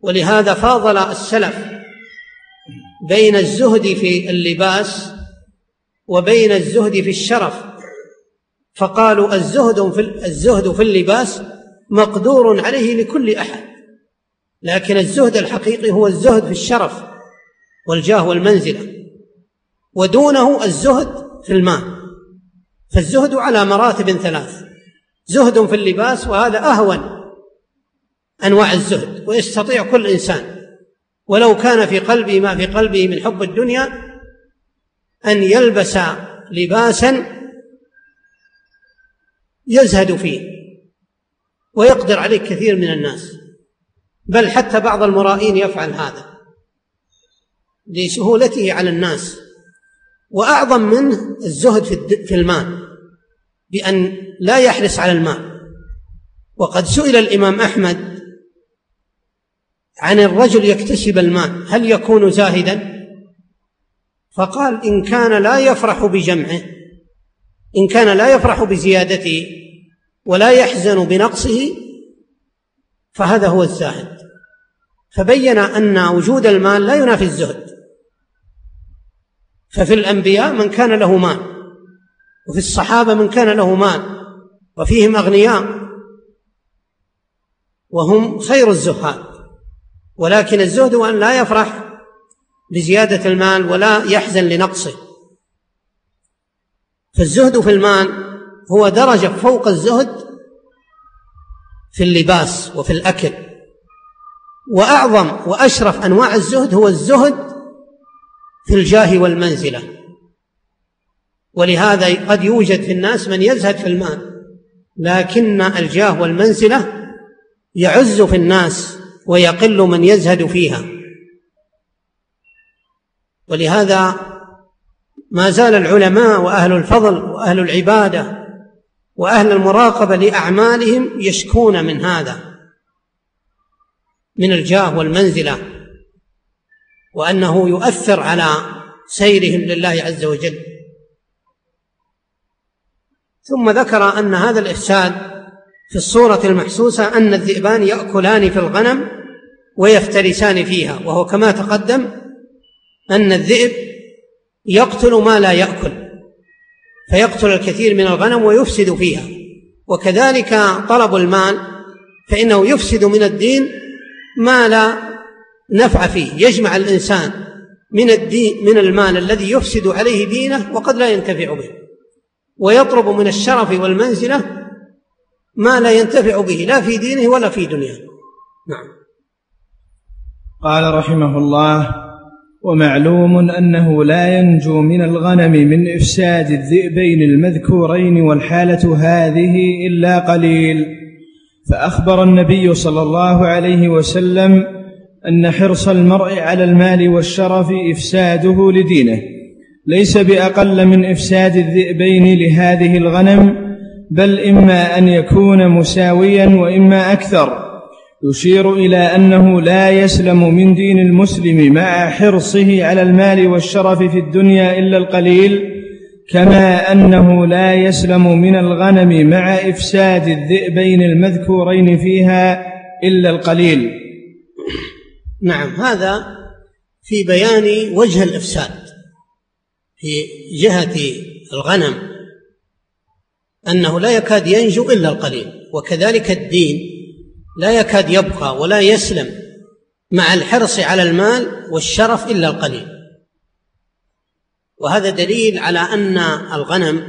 ولهذا فاضل السلف بين الزهد في اللباس وبين الزهد في الشرف. فقالوا الزهد في الزهد في اللباس مقدور عليه لكل أحد. لكن الزهد الحقيقي هو الزهد في الشرف والجاه والمنزلة ودونه الزهد في الماء فالزهد على مراتب ثلاث زهد في اللباس وهذا أهون أنواع الزهد ويستطيع كل إنسان. ولو كان في قلبه ما في قلبه من حب الدنيا أن يلبس لباسا يزهد فيه ويقدر عليه كثير من الناس. بل حتى بعض المرائين يفعل هذا. لسهولته على الناس. وأعظم منه الزهد في المال. بأن لا يحرص على المال. وقد سئل الإمام أحمد عن الرجل يكتسب المال هل يكون زاهدا؟ فقال إن كان لا يفرح بجمعه. إن كان لا يفرح بزيادته ولا يحزن بنقصه فهذا هو الزاهد. فبين أن وجود المال لا ينافي الزهد. ففي الأنبياء من كان له مال وفي الصحابة من كان له مال وفيهم أغنياء وهم خير الزهاد. ولكن الزهد أن لا يفرح بزيادة المال ولا يحزن لنقصه. فالزهد في المال هو درجة فوق الزهد في اللباس وفي الأكل. وأعظم وأشرف أنواع الزهد هو الزهد في الجاه والمنزلة. ولهذا قد يوجد في الناس من يزهد في المال لكن الجاه والمنزلة يعز في الناس ويقل من يزهد فيها. ولهذا ما زال العلماء وأهل الفضل وأهل العبادة وأهل المراقبة لأعمالهم يشكون من هذا من الجاه والمنزلة وأنه يؤثر على سيرهم لله عز وجل. ثم ذكر أن هذا الافساد في الصورة المحسوسة أن الذئبان يأكلان في الغنم ويفترسان فيها وهو كما تقدم أن الذئب يقتل ما لا يأكل فيقتل الكثير من الغنم ويفسد فيها. وكذلك طلب المال فإنه يفسد من الدين ما لا نفع فيه. يجمع الإنسان من الدين من المال الذي يفسد عليه دينه وقد لا ينتفع به. ويطلب من الشرف والمنزلة ما لا ينتفع به لا في دينه ولا في دنياه. نعم. قال رحمه الله ومعلوم أنه لا ينجو من الغنم من إفساد الذئبين المذكورين والحالة هذه إلا قليل. فأخبر النبي صلى الله عليه وسلم أن حرص المرء على المال والشرف إفساده لدينه ليس بأقل من إفساد الذئبين لهذه الغنم بل إما أن يكون مساويا وإما أكثر. يشير إلى أنه لا يسلم من دين المسلم مع حرصه على المال والشرف في الدنيا إلا القليل كما أنه لا يسلم من الغنم مع إفساد الذئبين المذكورين فيها إلا القليل. نعم هذا في بيان وجه الإفساد. في جهة الغنم أنه لا يكاد ينجو إلا القليل وكذلك الدين. لا يكاد يبقى ولا يسلم مع الحرص على المال والشرف إلا القليل. وهذا دليل على أن الغنم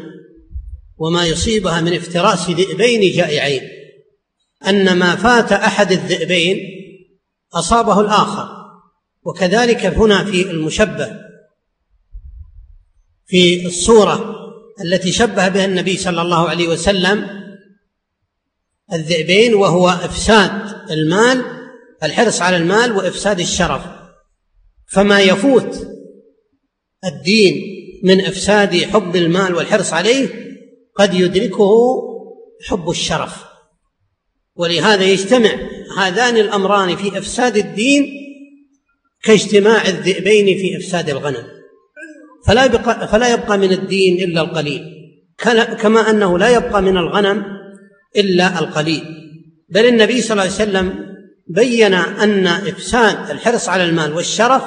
وما يصيبها من افتراس ذئبين جائعين أن ما فات أحد الذئبين أصابه الآخر وكذلك هنا في المشبه في الصورة التي شبه بها النبي صلى الله عليه وسلم الذئبين وهو إفساد المال الحرص على المال وإفساد الشرف. فما يفوت الدين من إفساد حب المال والحرص عليه قد يدركه حب الشرف. ولهذا يجتمع هذان الأمران في إفساد الدين كاجتماع الذئبين في إفساد الغنم. فلا يبقى فلا يبقى من الدين إلا القليل. كما أنه لا يبقى من الغنم إلا القليل. بل النبي صلى الله عليه وسلم بين أن إفساد الحرص على المال والشرف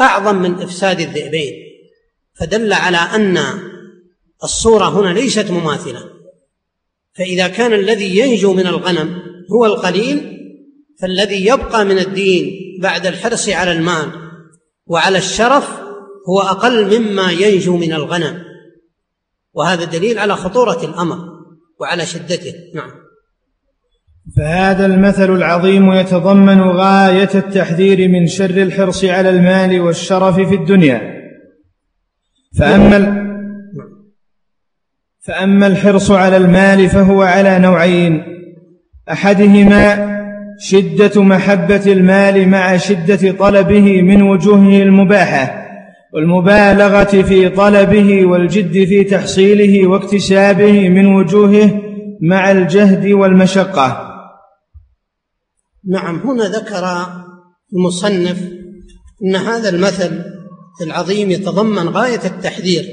أعظم من إفساد الذئبين. فدل على أن الصورة هنا ليست مماثلة. فإذا كان الذي ينجو من الغنم هو القليل فالذي يبقى من الدين بعد الحرص على المال وعلى الشرف هو أقل مما ينجو من الغنم. وهذا دليل على خطورة الأمر. وعلى شدته. نعم. فهذا المثل العظيم يتضمن غاية التحذير من شر الحرص على المال والشرف في الدنيا. فأما فأما الحرص على المال فهو على نوعين. أحدهما شدة محبة المال مع شدة طلبه من وجوهه المباحة. والمبالغة في طلبه والجد في تحصيله واكتسابه من وجوهه مع الجهد والمشقة. نعم هنا ذكر المصنف إن هذا المثل العظيم يتضمن غاية التحذير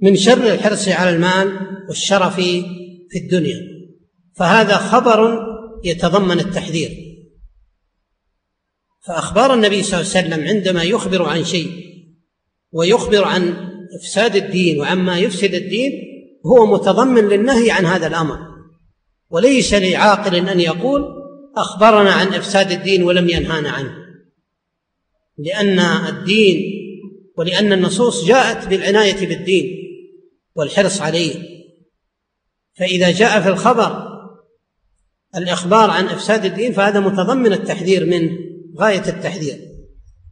من شر الحرص على المال والشرف في الدنيا فهذا خبر يتضمن التحذير. فأخبار النبي صلى الله عليه وسلم عندما يخبر عن شيء ويخبر عن إفساد الدين وعما يفسد الدين هو متضمن للنهي عن هذا الأمر. وليس لعاقل أن يقول أخبرنا عن إفساد الدين ولم ينهانا عنه. لأن الدين ولأن النصوص جاءت بالعناية بالدين والحرص عليه. فإذا جاء في الخبر الإخبار عن إفساد الدين فهذا متضمن التحذير منه غاية التحذير.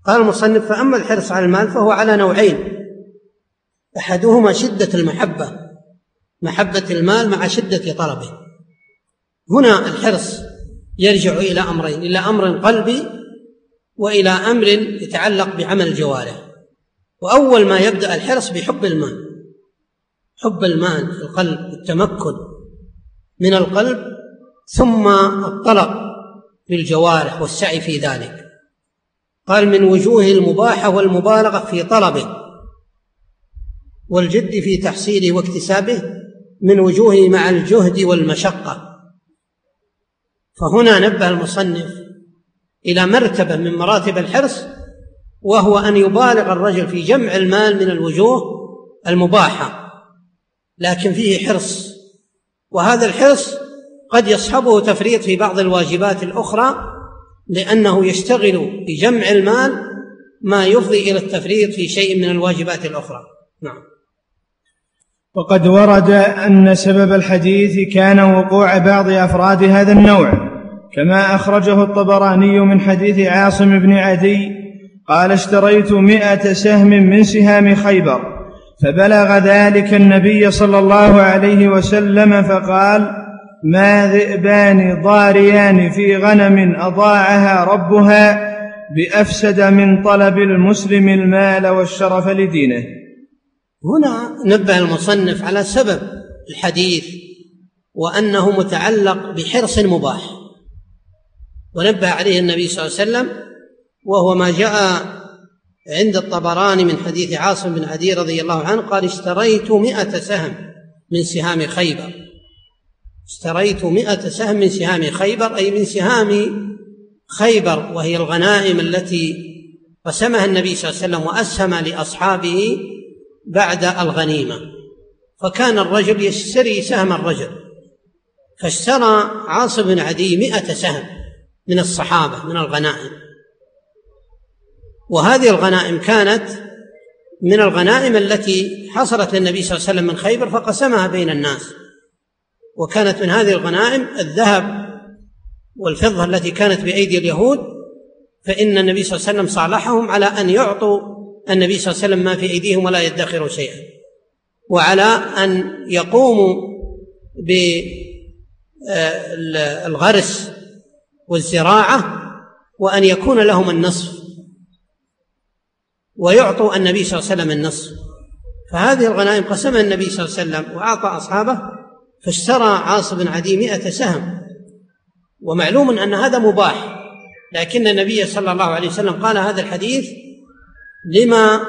قال المصنف فأما الحرص على المال فهو على نوعين. أحدهما شدة المحبة محبة المال مع شدة طلبه. هنا الحرص يرجع إلى أمرين إلى أمر قلبي وإلى أمر يتعلق بعمل الجوارح وأول ما يبدأ الحرص بحب المال. حب المال في القلب التمكن من القلب ثم الطلب بالجوارح والسعي في ذلك. قال من وجوه المباحة والمبالغة في طلبه والجد في تحصيله واكتسابه من وجوهه مع الجهد والمشقة. فهنا نبه المصنف إلى مرتبة من مراتب الحرص وهو أن يبالغ الرجل في جمع المال من الوجوه المباحة لكن فيه حرص. وهذا الحرص قد يصحبه تفريط في بعض الواجبات الأخرى لأنه يشتغل بجمع المال ما يفضي إلى التفريط في شيء من الواجبات الأخرى. نعم. وقد ورد أن سبب الحديث كان وقوع بعض أفراد هذا النوع كما أخرجه الطبراني من حديث عاصم بن عدي قال اشتريت مئة سهم من سهام خيبر فبلغ ذلك النبي صلى الله عليه وسلم فقال ما ذئبان ضاريان في غنم أضاعها ربها بأفسد من طلب المسلم المال والشرف لدينه. هنا نبه المصنف على سبب الحديث وأنه متعلق بحرص مباح. ونبه عليه النبي صلى الله عليه وسلم وهو ما جاء عند الطبراني من حديث عاصم بن عدي رضي الله عنه قال اشتريت مئة سهم من سهام خيبر. اشتريت مئة سهم من سهام خيبر أي من سهام خيبر وهي الغنائم التي قسمها النبي صلى الله عليه وسلم وأسهم لأصحابه بعد الغنيمة. فكان الرجل يشتري سهم الرجل فاشترى عاصم بن عدي مئة سهم من الصحابة من الغنائم. وهذه الغنائم كانت من الغنائم التي حصلت للنبي صلى الله عليه وسلم من خيبر فقسمها بين الناس. وكانت من هذه الغنائم الذهب والفضة التي كانت بأيدي اليهود فإن النبي صلى الله عليه وسلم صالحهم على أن يعطوا النبي صلى الله عليه وسلم ما في أيديهم ولا يدخروا شيئا وعلى أن يقوموا بالغرس والزراعة وأن يكون لهم النصف ويعطوا النبي صلى الله عليه وسلم النصف. فهذه الغنائم قسمها النبي صلى الله عليه وسلم وأعطى أصحابه فاشترى عاص بن عدي مئة سهم. ومعلوم أن هذا مباح لكن النبي صلى الله عليه وسلم قال هذا الحديث لما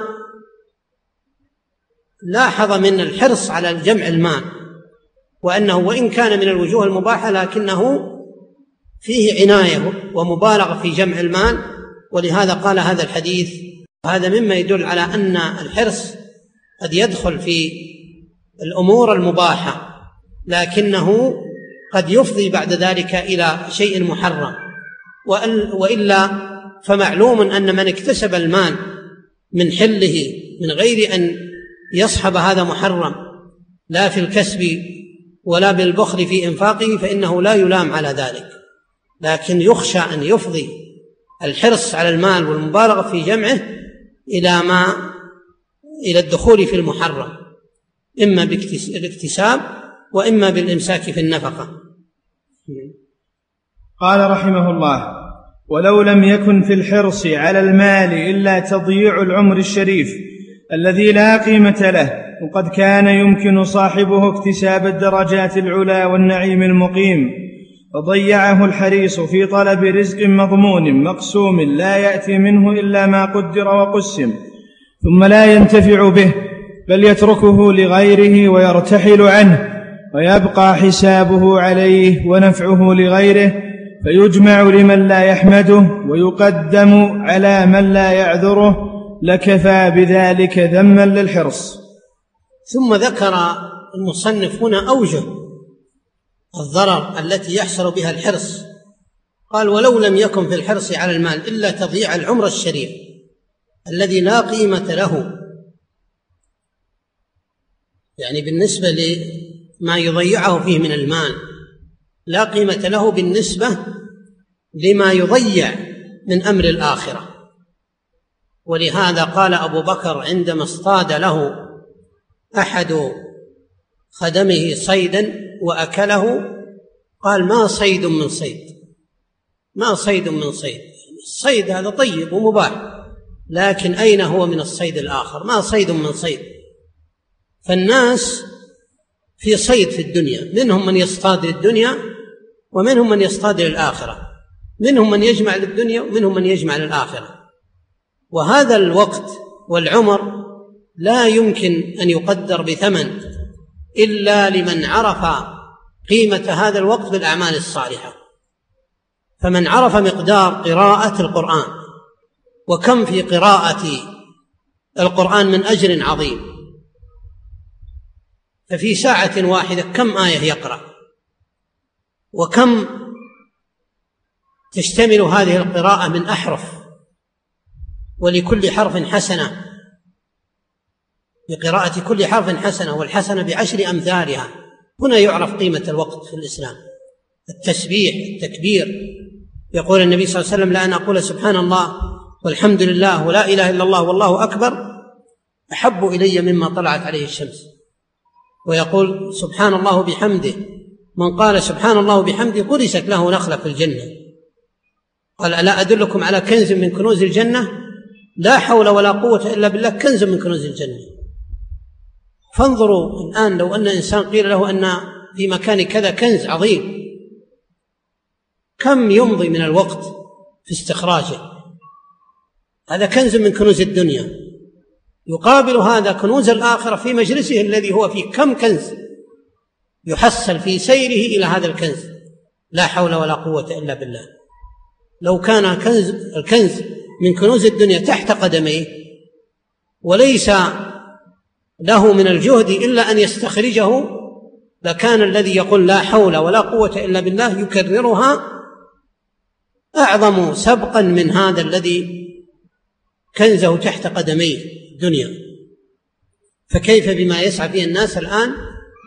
لاحظ من الحرص على الجمع المال وأنه وإن كان من الوجوه المباحة لكنه فيه عناية ومبالغة في جمع المال. ولهذا قال هذا الحديث هذا مما يدل على أن الحرص قد يدخل في الأمور المباحة. لكنه قد يفضي بعد ذلك إلى شيء محرم. وإلا فمعلوم أن من اكتسب المال من حله من غير أن يصحب هذا محرم لا في الكسب ولا بالبخل في إنفاقه فإنه لا يلام على ذلك. لكن يخشى أن يفضي الحرص على المال والمبالغة في جمعه إلى ما إلى الدخول في المحرم. إما بالاكتساب وإما بالإمساك في النفقة. قال رحمه الله ولو لم يكن في الحرص على المال إلا تضييع العمر الشريف الذي لا قيمة له وقد كان يمكن صاحبه اكتساب الدرجات العلى والنعيم المقيم فضيعه الحريص في طلب رزق مضمون مقسوم لا يأتي منه إلا ما قدر وقسم ثم لا ينتفع به بل يتركه لغيره ويرتحل عنه ويبقى حسابه عليه ونفعه لغيره فيجمع لمن لا يحمده ويقدم على من لا يعذره لكفى بذلك ذما للحرص. ثم ذكر المصنف هنا أوجه الضرر التي يحصل بها الحرص. قال ولو لم يكن في الحرص على المال إلا تضييع العمر الشريف الذي لا قيمة له. يعني بالنسبة لما يضيعه فيه من المال لا قيمة له بالنسبة لما يضيع من أمر الآخرة. ولهذا قال أبو بكر عندما اصطاد له أحد خدمه صيدا وأكله قال ما صيد من صيد ما صيد من صيد الصيد هذا طيب ومباح لكن أين هو من الصيد الآخر؟ ما صيد من صيد. فالناس في صيد في الدنيا. منهم من يصطاد للدنيا ومنهم من يصطاد للآخرة. منهم من يجمع للدنيا ومنهم من يجمع للآخرة. وهذا الوقت والعمر لا يمكن أن يقدر بثمن إلا لمن عرف قيمة هذا الوقت بالأعمال الصالحة. فمن عرف مقدار قراءة القرآن وكم في قراءة القرآن من أجر عظيم. ففي ساعة واحدة كم آية يقرأ؟ وكم تشتمل هذه القراءة من أحرف؟ ولكل حرف حسنة. بقراءة كل حرف حسنة والحسنة بعشر أمثالها. هنا يعرف قيمة الوقت في الإسلام. التسبيح التكبير. يقول النبي صلى الله عليه وسلم لأن أقول سبحان الله والحمد لله ولا إله إلا الله والله أكبر. أحب إلي مما طلعت عليه الشمس. ويقول سبحان الله بحمده. من قال سبحان الله بحمده غرست له نخلة في الجنة. قال ألا أدلكم على كنز من كنوز الجنة؟ لا حول ولا قوة إلا بالله كنز من كنوز الجنة. فانظروا الآن لو أن إنسان قيل له أن في مكان كذا كنز عظيم. كم يمضي من الوقت في استخراجه؟ هذا كنز من كنوز الدنيا. يقابل هذا كنوز الآخرة في مجلسه الذي هو فيه كم كنز يحصل في سيره إلى هذا الكنز. لا حول ولا قوة إلا بالله. لو كان كنز الكنز من كنوز الدنيا تحت قدميه وليس له من الجهد إلا أن يستخرجه لكان الذي يقول لا حول ولا قوة إلا بالله يكررها أعظم سبقا من هذا الذي كنزه تحت قدميه. الدنيا. فكيف بما يسعى فيه الناس الآن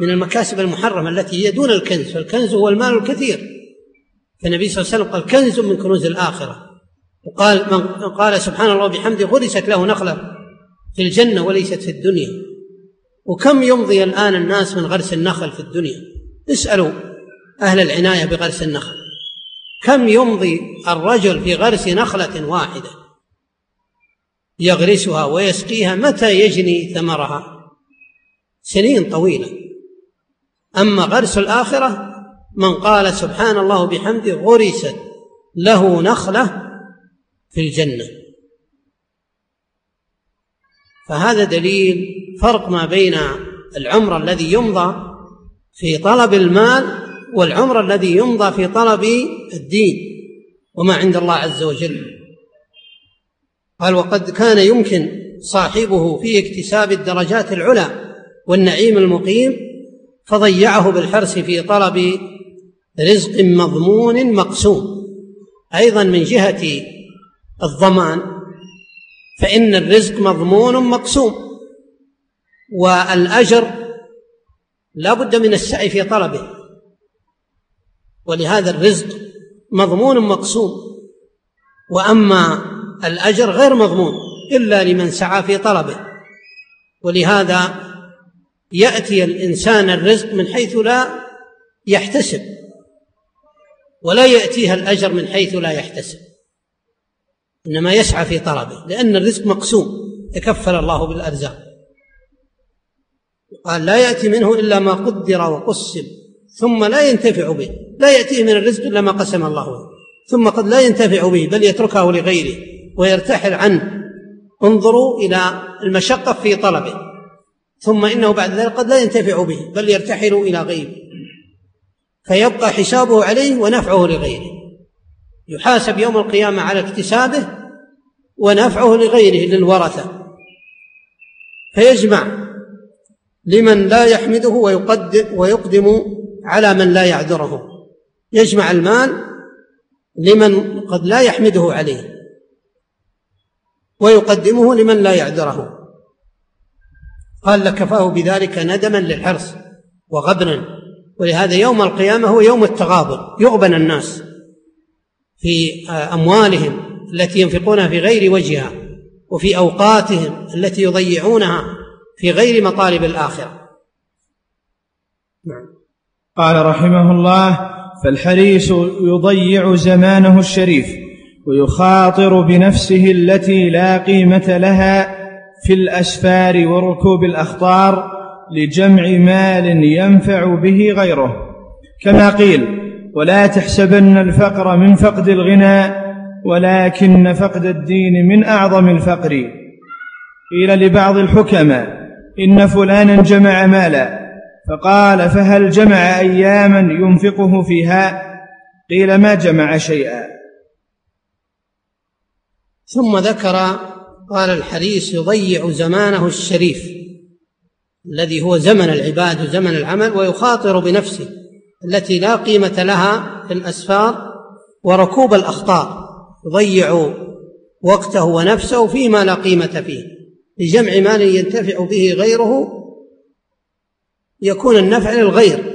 من المكاسب المحرمة التي هي دون الكنز؟ فالكنز هو المال الكثير. فالنبي صلى الله عليه وسلم قال كنز من كنوز الآخرة. وقال من قال سبحان الله وبحمده غرست له نخلة في الجنة وليست في الدنيا. وكم يمضي الآن الناس من غرس النخل في الدنيا؟ اسألوا أهل العناية بغرس النخل. كم يمضي الرجل في غرس نخلة واحدة؟ يغرسها ويسقيها متى يجني ثمرها؟ سنين طويلة. أما غرس الآخرة من قال سبحان الله بحمده غرست له نخلة في الجنة. فهذا دليل فرق ما بين العمر الذي يمضى في طلب المال والعمر الذي يمضى في طلب الدين. وما عند الله عز وجل. قال وقد كان يمكن صاحبه في اكتساب الدرجات العلى والنعيم المقيم فضيعه بالحرص في طلب رزق مضمون مقسوم. أيضا من جهة الضمان فإن الرزق مضمون مقسوم والأجر لا بد من السعي في طلبه ولهذا الرزق مضمون مقسوم. وأما الأجر غير مضمون إلا لمن سعى في طلبه. ولهذا يأتي الإنسان الرزق من حيث لا يحتسب ولا يأتيها الأجر من حيث لا يحتسب. إنما يسعى في طلبه لأن الرزق مقسوم تكفل الله بالأرزاق. قال لا يأتي منه إلا ما قدر وقسم ثم لا ينتفع به لا يأتيه من الرزق إلا ما قسم الله له ثم قد لا ينتفع به بل يتركه لغيره. ويرتحل عنه. انظروا إلى المشقة في طلبه. ثم إنه بعد ذلك قد لا ينتفع به بل يرتحل إلى غيره. فيبقى حسابه عليه ونفعه لغيره. يحاسب يوم القيامة على اكتسابه ونفعه لغيره للورثة. فيجمع لمن لا يحمده ويقدم ويقدم على من لا يعذره. يجمع المال لمن قد لا يحمده عليه. ويقدمه لمن لا يعذره. قال لكفاه بذلك ندما للحرص وغبنا. ولهذا يوم القيامة هو يوم التغابن يغبن الناس في أموالهم التي ينفقونها في غير وجهها وفي أوقاتهم التي يضيعونها في غير مطالب الآخرة. نعم. قال رحمه الله فالحريص يضيع زمانه الشريف. ويخاطر بنفسه التي لا قيمة لها في الأسفار وركوب الأخطار لجمع مال ينفع به غيره. كما قيل ولا تحسبن الفقر من فقد الغنى ولكن فقد الدين من أعظم الفقر. قيل لبعض الحكماء إن فلانا جمع مالا فقال فهل جمع أياما ينفقه فيها؟ قيل ما جمع شيئا. ثم ذكر قال الحديث يضيع زمانه الشريف الذي هو زمن العباد وزمن العمل ويخاطر بنفسه التي لا قيمة لها في الأسفار وركوب الأخطار يضيع وقته ونفسه فيما لا قيمة فيه لجمع مال ينتفع به غيره يكون النفع للغير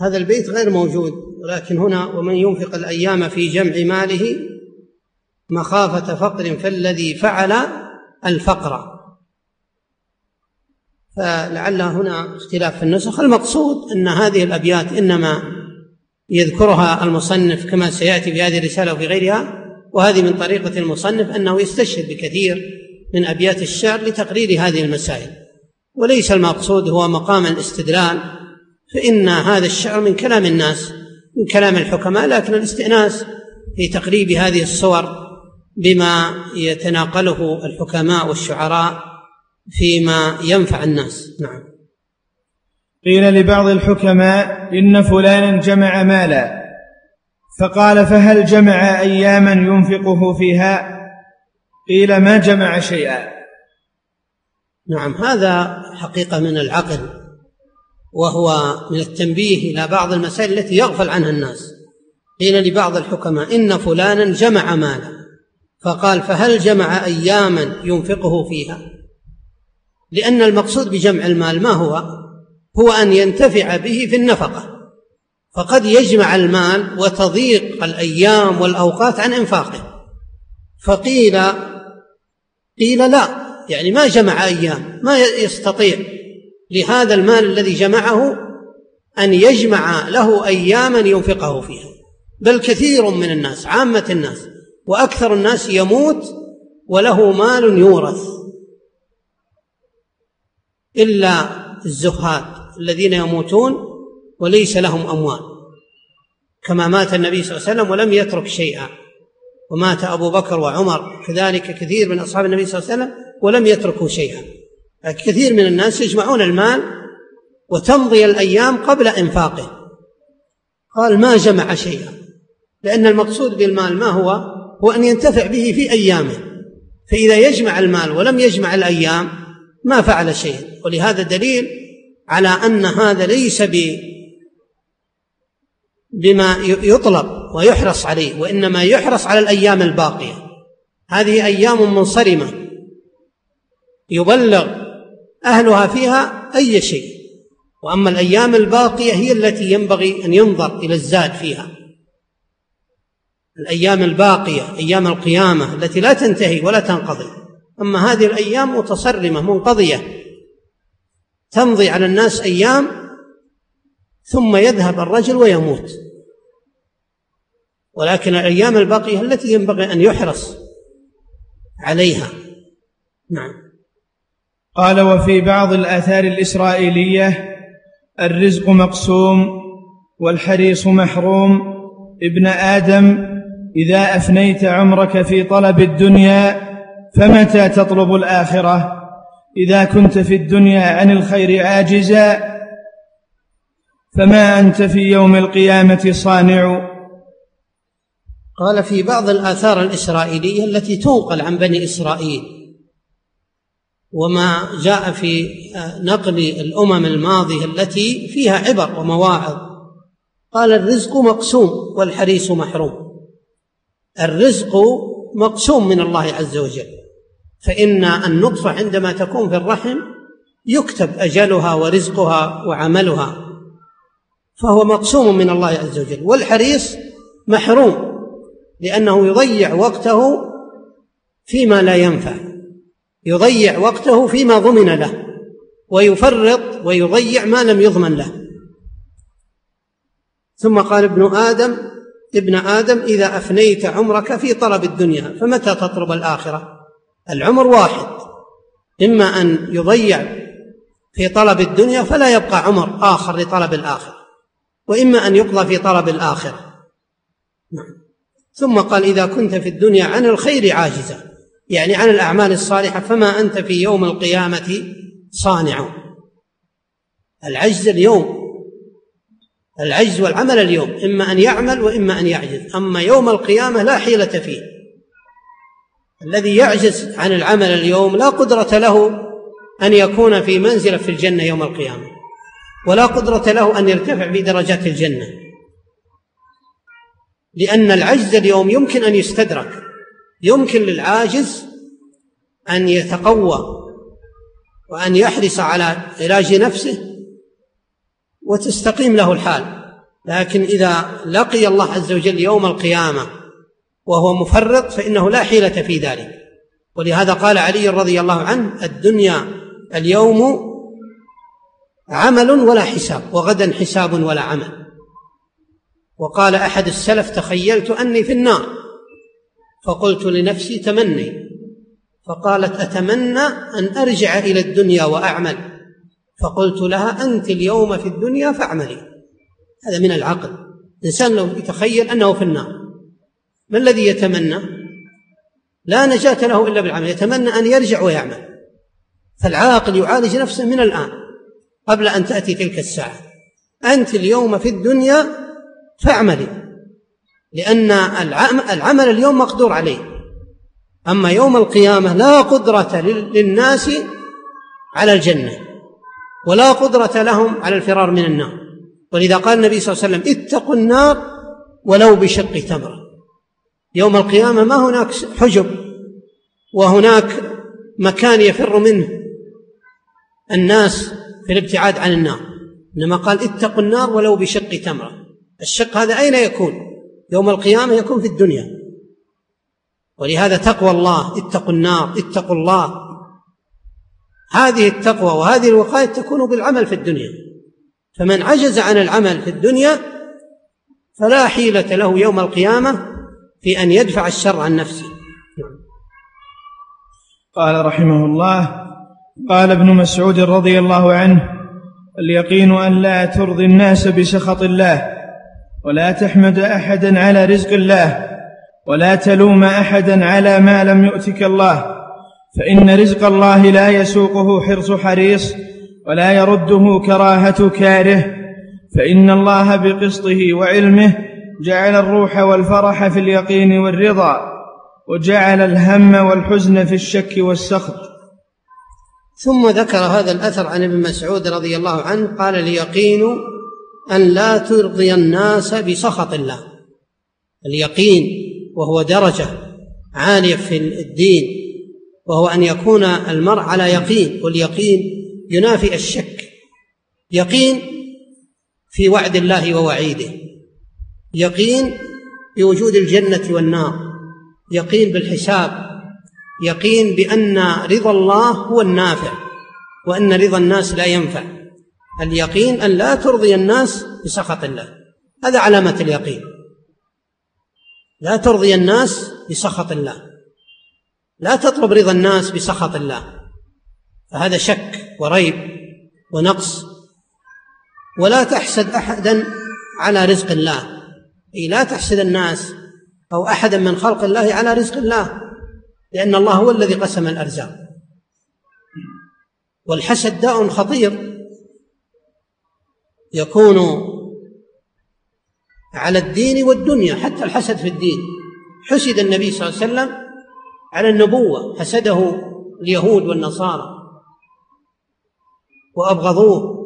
هذا البيت غير موجود ولكن هنا ومن ينفق الأيام في جمع ماله مخافة فقر فالذي فعل الفقر. فلعل هنا اختلاف في النسخ. المقصود أن هذه الأبيات إنما يذكرها المصنف كما سيأتي في هذه الرسالة وفي غيرها وهذه من طريقة المصنف أنه يستشهد بكثير من أبيات الشعر لتقرير هذه المسائل. وليس المقصود هو مقام الاستدلال فإن هذا الشعر من كلام الناس من كلام الحكماء لكن الاستئناس في تقريب هذه الصور بما يتناقله الحكماء والشعراء فيما ينفع الناس. نعم. قيل لبعض الحكماء إن فلانا جمع مالا فقال فهل جمع أياما ينفقه فيها؟ قيل ما جمع شيئا. نعم هذا حقيقة من العقل وهو من التنبيه إلى بعض المسائل التي يغفل عنها الناس. قيل لبعض الحكماء إن فلانا جمع مالا. فقال فهل جمع أياما ينفقه فيها؟ لأن المقصود بجمع المال ما هو؟ هو أن ينتفع به في النفقة. فقد يجمع المال وتضيق الأيام والأوقات عن إنفاقه. فقيل قيل لا يعني ما جمع أيام ما يستطيع لهذا المال الذي جمعه أن يجمع له أياما ينفقه فيها. بل كثير من الناس عامة الناس وأكثر الناس يموت وله مال يورث. إلا الزهاد الذين يموتون وليس لهم أموال. كما مات النبي صلى الله عليه وسلم ولم يترك شيئا. ومات أبو بكر وعمر كذلك كثير من أصحاب النبي صلى الله عليه وسلم ولم يتركوا شيئا. كثير من الناس يجمعون المال وتمضي الأيام قبل إنفاقه. قال ما جمع شيئا. لأن المقصود بالمال ما هو؟ هو أن ينتفع به في أيامه. فإذا يجمع المال ولم يجمع الأيام ما فعل شيئا. ولهذا دليل على أن هذا ليس بما يطلب ويحرص عليه وإنما يحرص على الأيام الباقية. هذه أيام منصرمة. يبلغ أهلها فيها أي شيء. وأما الأيام الباقية هي التي ينبغي أن ينظر إلى الزاد فيها. الأيام الباقية أيام القيامة التي لا تنتهي ولا تنقضي. أما هذه الأيام متصرمة منقضية. تمضي على الناس أيام ثم يذهب الرجل ويموت. ولكن الأيام الباقية التي ينبغي أن يحرص عليها. نعم. قال وفي بعض الآثار الإسرائيلية الرزق مقسوم والحريص محروم. ابن آدم إذا أفنيت عمرك في طلب الدنيا فمتى تطلب الآخرة؟ إذا كنت في الدنيا عن الخير عاجزا فما أنت في يوم القيامة صانع؟ قال في بعض الآثار الإسرائيلية التي تنقل عن بني إسرائيل وما جاء في نقل الأمم الماضية التي فيها عبر ومواعظ قال الرزق مقسوم والحريص محروم. الرزق مقسوم من الله عز وجل. فإن النطفة عندما تكون في الرحم يكتب أجلها ورزقها وعملها فهو مقسوم من الله عز وجل. والحريص محروم لأنه يضيع وقته فيما لا ينفع يضيع وقته فيما ضمن له ويفرط ويضيع ما لم يضمن له. ثم قال ابن آدم ابن آدم إذا أفنيت عمرك في طلب الدنيا فمتى تطلب الآخرة؟ العمر واحد. إما أن يضيع في طلب الدنيا فلا يبقى عمر آخر لطلب الآخرة وإما أن يقضى في طلب الآخرة. نعم. ثم قال إذا كنت في الدنيا عن الخير عاجزا يعني عن الأعمال الصالحة فما أنت في يوم القيامة صانع. العجز اليوم العجز والعمل اليوم إما أن يعمل وإما أن يعجز. أما يوم القيامة لا حيلة فيه. الذي يعجز عن العمل اليوم لا قدرة له أن يكون في منزلة في الجنة يوم القيامة ولا قدرة له أن يرتفع في درجات الجنة. لأن العجز اليوم يمكن أن يستدرك. يمكن للعاجز أن يتقوى وأن يحرص على علاج نفسه وتستقيم له الحال. لكن إذا لقي الله عز وجل يوم القيامة وهو مفرط فإنه لا حيلة في ذلك. ولهذا قال علي رضي الله عنه الدنيا اليوم عمل ولا حساب وغدا حساب ولا عمل. وقال أحد السلف تخيلت أني في النار. فقلت لنفسي تمني. فقالت أتمنى أن أرجع إلى الدنيا وأعمل. فقلت لها أنت اليوم في الدنيا فاعملي. هذا من العقل. الإنسان لو يتخيل أنه في النار ما الذي يتمنى؟ لا نجاة له إلا بالعمل يتمنى أن يرجع ويعمل. فالعاقل يعالج نفسه من الآن قبل أن تأتي تلك الساعة. أنت اليوم في الدنيا فاعملي لأن العمل اليوم مقدور عليه. أما يوم القيامة لا قدرة للناس على الجنة. ولا قدرة لهم على الفرار من النار. ولذا قال النبي صلى الله عليه وسلم اتقوا النار ولو بشق تمرة. يوم القيامة ما هناك حجب وهناك مكان يفر منه الناس في الابتعاد عن النار. إنما قال اتقوا النار ولو بشق تمرة. الشق هذا أين يكون؟ يوم القيامة يكون في الدنيا. ولهذا تقوى الله اتقوا النار اتقوا الله. هذه التقوى وهذه الوقاية تكون بالعمل في الدنيا. فمن عجز عن العمل في الدنيا فلا حيلة له يوم القيامة في أن يدفع الشر عن نفسه. قال رحمه الله قال ابن مسعود رضي الله عنه اليقين أن لا ترضي الناس بسخط الله ولا تحمد أحدا على رزق الله ولا تلوم أحدا على ما لم يؤتك الله. فإن رزق الله لا يسوقه حرص حريص ولا يرده كراهة كاره. فإن الله بقسطه وعلمه جعل الروح والفرح في اليقين والرضا وجعل الهم والحزن في الشك والسخط. ثم ذكر هذا الأثر عن ابن مسعود رضي الله عنه قال اليقين أن لا ترضي الناس بسخط الله. اليقين وهو درجة عالية في الدين. وهو أن يكون المرء على يقين واليقين ينافي الشك. يقين في وعد الله ووعيده. يقين بوجود الجنة والنار. يقين بالحساب. يقين بأن رضا الله هو النافع وأن رضا الناس لا ينفع. اليقين أن لا ترضي الناس بسخط الله. هذا علامة اليقين. لا ترضي الناس بسخط الله. لا تطلب رضا الناس بسخط الله. فهذا شك وريب ونقص. ولا تحسد احدا على رزق الله. أي لا تحسد الناس أو احدا من خلق الله على رزق الله لأن الله هو الذي قسم الأرزاق. والحسد داء خطير. يكون على الدين والدنيا حتى الحسد في الدين. حسد النبي صلى الله عليه وسلم على النبوة حسده اليهود والنصارى. وأبغضوه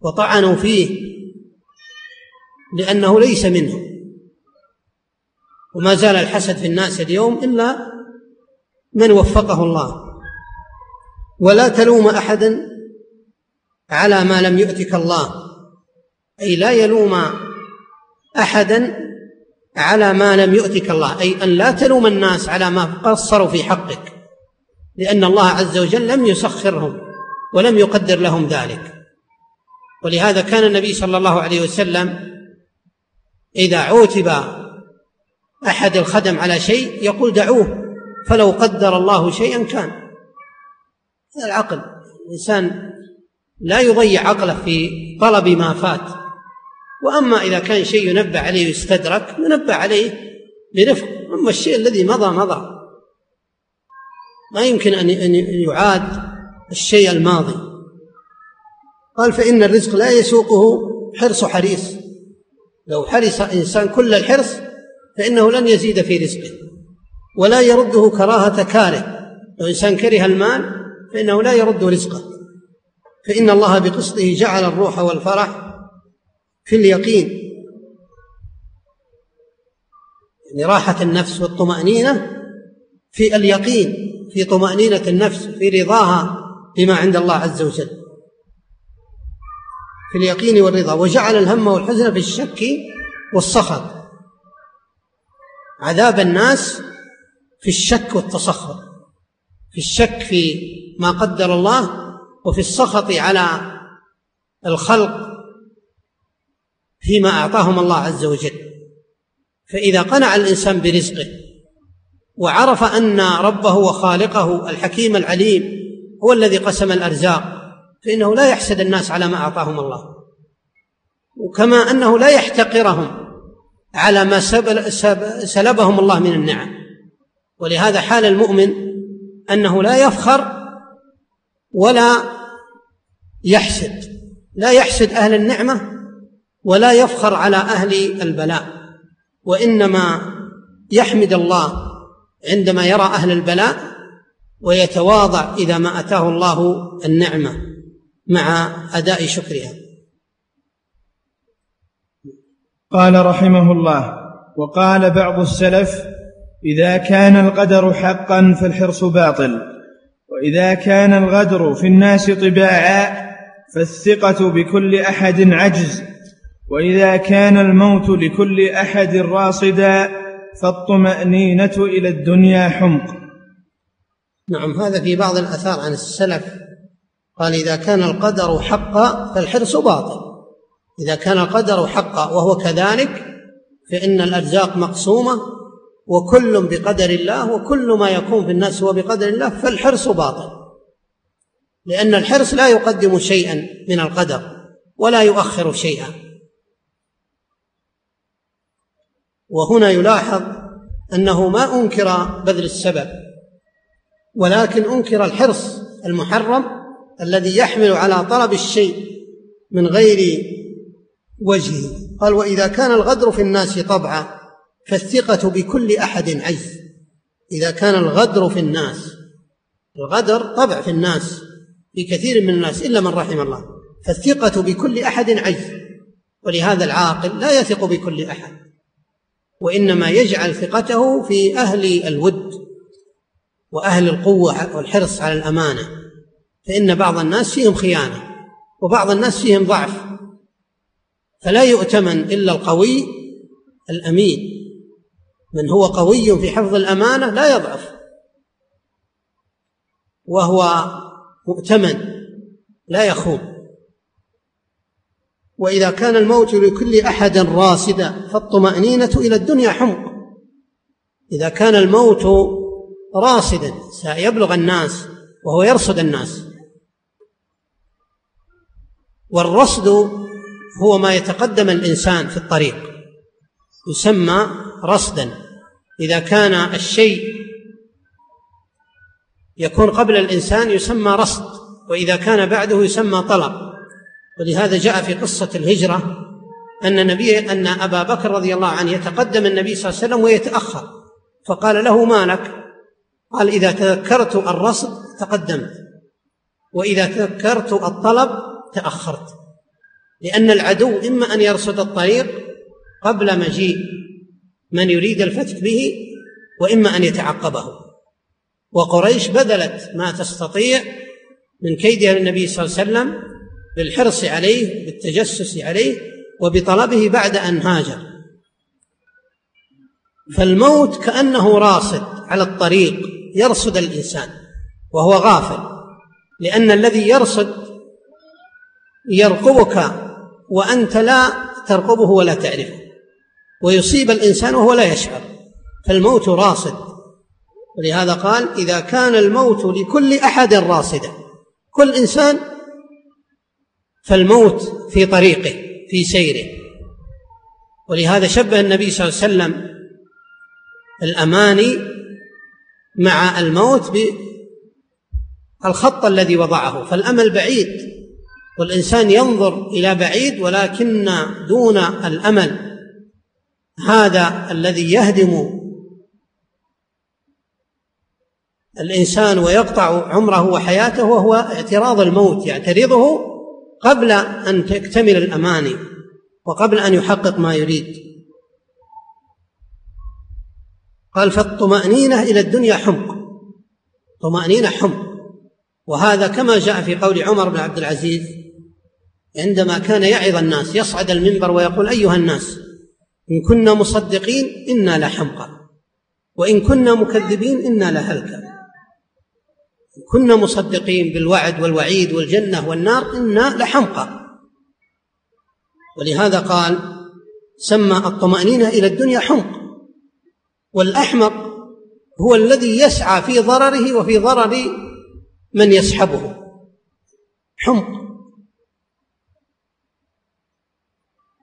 وطعنوا فيه لأنه ليس منهم وما زال الحسد في الناس اليوم إلا من وفقه الله. ولا تلوم أحدا على ما لم يؤتك الله. أي لا يلوم أحدا على ما لم يؤتك الله أي أن لا تلوم الناس على ما قصروا في حقك لأن الله عز وجل لم يسخرهم ولم يقدر لهم ذلك. ولهذا كان النبي صلى الله عليه وسلم إذا عوتب أحد الخدم على شيء يقول دعوه فلو قدر الله شيئا كان. هذا العقل الإنسان لا يضيع عقله في طلب ما فات. وأما إذا كان شيء ينبه عليه ويستدرك ينبه عليه برفق أما الشيء الذي مضى مضى. ما يمكن أن يعاد الشيء الماضي. قال فإن الرزق لا يسوقه حرص حريص. لو حرص إنسان كل الحرص فإنه لن يزيد في رزقه. ولا يرده كراهة كاره. لو إنسان كره المال فإنه لا يرد رزقه. فإن الله بقسطه جعل الروح والفرح في اليقين. يعني راحة النفس والطمأنينة في اليقين في طمأنينة النفس في رضاها بما عند الله عز وجل. في اليقين والرضا. وجعل الهم والحزن في الشك والسخط عذاب الناس في الشك والتسخط في الشك في ما قدر الله وفي السخط على الخلق فيما أعطاهم الله عز وجل. فإذا قنع الإنسان برزقه وعرف أن ربه وخالقه الحكيم العليم هو الذي قسم الأرزاق فإنه لا يحسد الناس على ما أعطاهم الله. وكما أنه لا يحتقرهم على ما سلبهم الله من النعم. ولهذا حال المؤمن أنه لا يفخر ولا يحسد. لا يحسد أهل النعمة ولا يفخر على أهل البلاء وإنما يحمد الله عندما يرى أهل البلاء ويتواضع إذا ما أتاه الله النعمة مع أداء شكرها. قال رحمه الله وقال بعض السلف إذا كان القدر حقا فالحرص باطل وإذا كان الغدر في الناس طباعا فالثقة بكل أحد عجز. وإذا كان الموت لكل أحد راصدا فالطمأنينة إلى الدنيا حمق. نعم هذا في بعض الأثار عن السلف. قال إذا كان القدر حقا فالحرص باطل. إذا كان القدر حقا وهو كذلك فإن الأرزاق مقسومة وكل بقدر الله وكل ما يكون في الناس هو بقدر الله فالحرص باطل. لأن الحرص لا يقدم شيئا من القدر ولا يؤخر شيئا. وهنا يلاحظ أنه ما أنكر بذل السبب ولكن أنكر الحرص المحرم الذي يحمل على طلب الشيء من غير وجهه قال وإذا كان الغدر في الناس طبعا فالثقة بكل أحد عجز إذا كان الغدر في الناس الغدر طبع في الناس في كثير من الناس إلا من رحم الله فالثقة بكل أحد عجز ولهذا العاقل لا يثق بكل أحد. وإنما يجعل ثقته في أهل الود وأهل القوة والحرص على الأمانة فإن بعض الناس فيهم خيانة وبعض الناس فيهم ضعف. فلا يؤتمن إلا القوي الأمين. من هو قوي في حفظ الأمانة لا يضعف وهو مؤتمن لا يخون. وإذا كان الموت لكل أحد راصدا فالطمأنينة إلى الدنيا حمق. إذا كان الموت راصدا سيبلغ الناس وهو يرصد الناس. والرصد هو ما يتقدم الإنسان في الطريق. يسمى رصدا. إذا كان الشيء يكون قبل الإنسان يسمى رصد وإذا كان بعده يسمى طلب. ولهذا جاء في قصة الهجرة أن النبي أن أبا بكر رضي الله عنه يتقدم النبي صلى الله عليه وسلم ويتأخر. فقال له ما لك؟ قال إذا تذكرت الرصد تقدمت وإذا تذكرت الطلب تأخرت. لأن العدو إما أن يرصد الطريق قبل مجيء من يريد الفتك به وإما أن يتعقبه. وقريش بذلت ما تستطيع من كيدها للنبي صلى الله عليه وسلم بالحرص عليه بالتجسس عليه وبطلبه بعد أن هاجر. فالموت كأنه راصد على الطريق يرصد الإنسان وهو غافل لأن الذي يرصد يرقبك وأنت لا ترقبه ولا تعرفه ويصيب الإنسان وهو لا يشعر. فالموت راصد. ولهذا قال إذا كان الموت لكل أحد راصدا كل إنسان فالموت في طريقه في سيره. ولهذا شبه النبي صلى الله عليه وسلم الأماني مع الموت بالخط الذي وضعه. فالأمل بعيد والإنسان ينظر إلى بعيد ولكن دون الأمل. هذا الذي يهدم الإنسان ويقطع عمره وحياته وهو اعتراض الموت يعترضه قبل أن تكتمل الأماني وقبل أن يحقق ما يريد. قال فالطمأنينة إلى الدنيا حمق. طمأنينة حمق. وهذا كما جاء في قول عمر بن عبد العزيز عندما كان يعظ الناس يصعد المنبر ويقول أيها الناس إن كنا مصدقين إنا لحمقى وإن كنا مكذبين إنا لهلكا إن كنا مصدقين بالوعد والوعيد والجنة والنار إنا لحمقى. ولهذا قال سمى الطمأنينة إلى الدنيا حمق والأحمق هو الذي يسعى في ضرره وفي ضرر من يسحبه. حمق.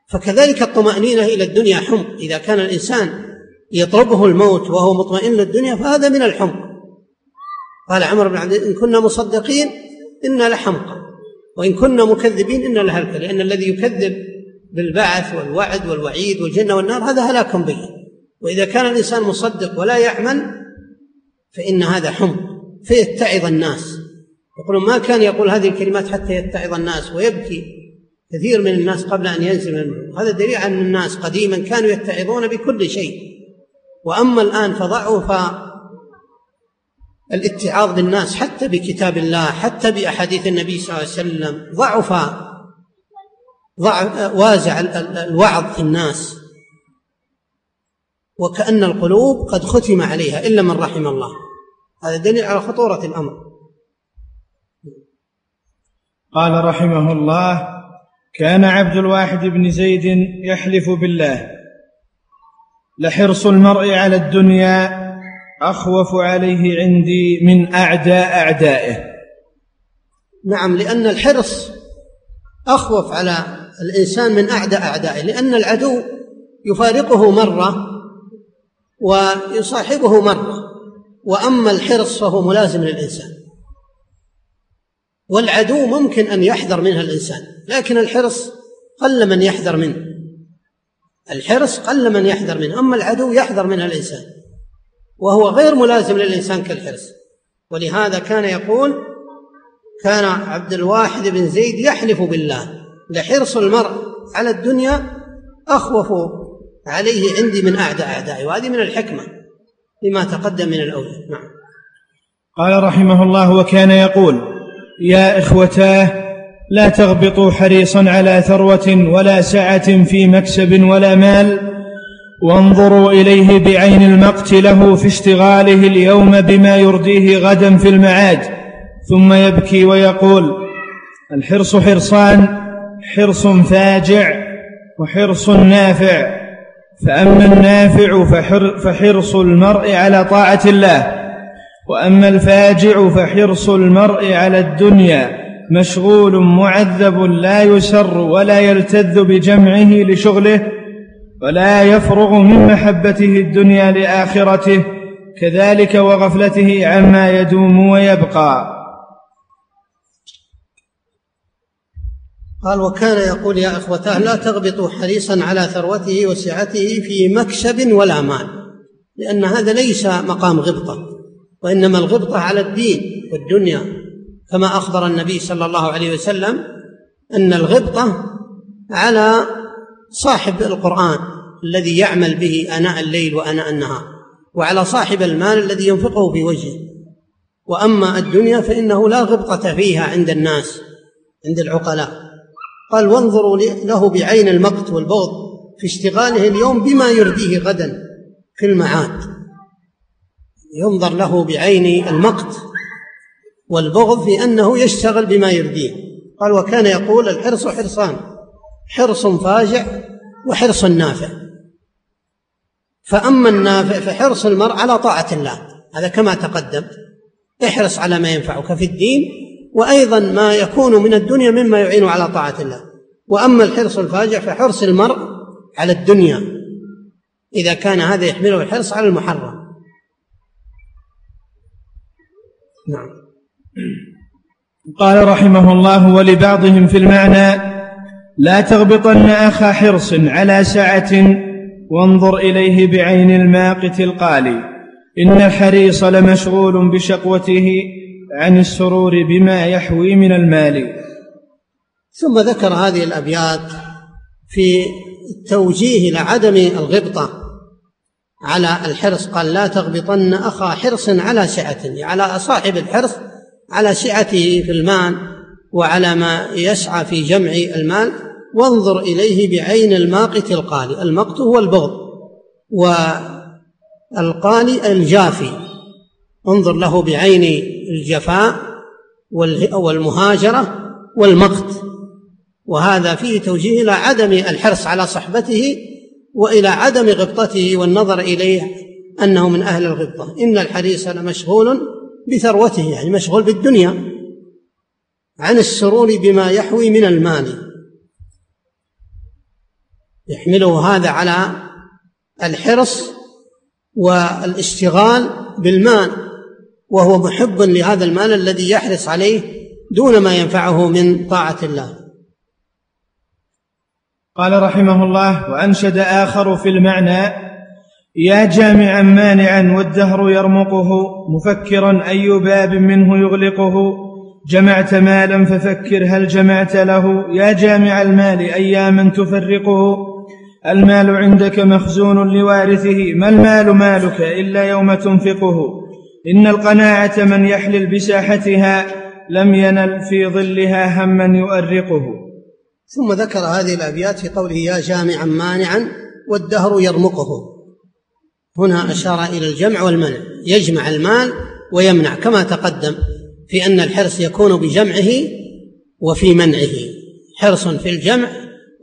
فكذلك الطمأنينة إلى الدنيا حمق. إذا كان الإنسان يطلبه الموت وهو مطمئن للدنيا فهذا من الحمق. قال عمر بن عبد إن كنا مصدقين إنا لحمقى وإن كنا مكذبين إنا لهلكة لأن الذي يكذب بالبعث والوعد والوعيد والجنة والنار هذا هلاك به وإذا كان الإنسان مصدق ولا يعمل فإن هذا حمق فيتعظ الناس. يقولون ما كان يقول هذه الكلمات حتى يتعظ الناس ويبكي كثير من الناس قبل أن ينزل من هذا دليل أن الناس قديما كانوا يتعظون بكل شيء. وأما الآن فضعف الاتعاظ بالناس حتى بكتاب الله حتى بأحاديث النبي صلى الله عليه وسلم ضعف ضعف وازع الوعظ في الناس. وكأن القلوب قد ختم عليها إلا من رحم الله. هذا دليل على خطورة الأمر. قال رحمه الله كان عبد الواحد بن زيد يحلف بالله. لحرص المرء على الدنيا أخوف عليه عندي من أعداء أعدائه. نعم لأن الحرص أخوف على الإنسان من أعداء أعدائه لأن العدو يفارقه مرة ويصاحبه مرة وأما الحرص فهو ملازم للإنسان. والعدو ممكن أن يحذر منها الإنسان لكن الحرص قل من يحذر منه. الحرص قل من يحذر منه أما العدو يحذر منها الإنسان. وهو غير ملازم للإنسان كالحرص. ولهذا كان يقول كان عبد الواحد بن زيد يحلف بالله لحرص المرء على الدنيا أخوف عليه عندي من اعداء أعدائي وهذه من الحكمة لما تقدم من الأولى. نعم. قال رحمه الله وكان يقول يا إخوتاه لا تغبطوا حريصا على ثروة ولا سعة في مكسب ولا مال وانظروا إليه بعين المقت له في اشتغاله اليوم بما يرديه غدا في المعاد ثم يبكي ويقول الحرص حرصان حرص فاجع وحرص نافع فأما النافع فحر فحرص المرء على طاعة الله وأما الفاجع فحرص المرء على الدنيا مشغول معذب لا يسر ولا يلتذ بجمعه لشغله ولا يفرغ من محبته الدنيا لآخرته كذلك وغفلته عما يدوم ويبقى. قال وكان يقول يا إخوتاه لا تغبطوا حريصا على ثروته وسعته في مكسب ولا مال لأن هذا ليس مقام غبطة وإنما الغبطة على الدين والدنيا. كما أخبر النبي صلى الله عليه وسلم أن الغبطة على صاحب القرآن الذي يعمل به آناء الليل وآناء النهار وعلى صاحب المال الذي ينفقه في وجهه. وأما الدنيا فإنه لا غبطه فيها عند الناس عند العقلاء. قال وانظروا له بعين المقت والبغض في اشتغاله اليوم بما يرديه غدا في المعاد. ينظر له بعين المقت والبغض في أنه يشتغل بما يرديه. قال وكان يقول الحرص حرصان. حرص فاجع وحرص نافع. فأما النافع فحرص المرء على طاعة الله. هذا كما تقدم. احرص على ما ينفعك في الدين وأيضا ما يكون من الدنيا مما يعين على طاعة الله. وأما الحرص الفاجع فحرص المرء على الدنيا. إذا كان هذا يحمله الحرص على المحرم. نعم. قال رحمه الله ولبعضهم في المعنى لا تغبطن اخا حرص على سعة وانظر إليه بعين الماقت القالي. إن الحريص لمشغول بشقوته عن السرور بما يحوي من المال. ثم ذكر هذه الأبيات في التوجيه إلى عدم الغبطة على الحرص. قال لا تغبطن أخا حرص على سعة على صاحب الحرص على سعته في المال. وعلى ما يسعى في جمع المال وانظر إليه بعين الماقت القالي. المقت هو البغض والقالي الجافي. انظر له بعين الجفاء والمهاجرة والمقت. وهذا فيه توجيه إلى عدم الحرص على صحبته وإلى عدم غبطته والنظر إليه أنه من أهل الغبطة. إن الحريص لمشغول بثروته يعني مشغول بالدنيا. عن السرور بما يحوي من المال. يحمله هذا على الحرص والاشتغال بالمال وهو محب لهذا المال الذي يحرص عليه دون ما ينفعه من طاعة الله. قال رحمه الله وأنشد آخر في المعنى يا جامعا مانعا والدهر يرمقه مفكرا أي باب منه يغلقه. جمعت مالا ففكر هل جمعت له. يا جامع المال أياما تفرقه. المال عندك مخزون لوارثه. ما المال مالك إلا يوم تنفقه. إن القناعة من يحلل بساحتها لم ينل في ظلها هما يؤرقه. ثم ذكر هذه الأبيات في قوله يا جامعا مانعا والدهر يرمقه. هنا أشار إلى الجمع والمنع. يجمع المال ويمنع كما تقدم. في أن الحرص يكون بجمعه وفي منعه. حرص في الجمع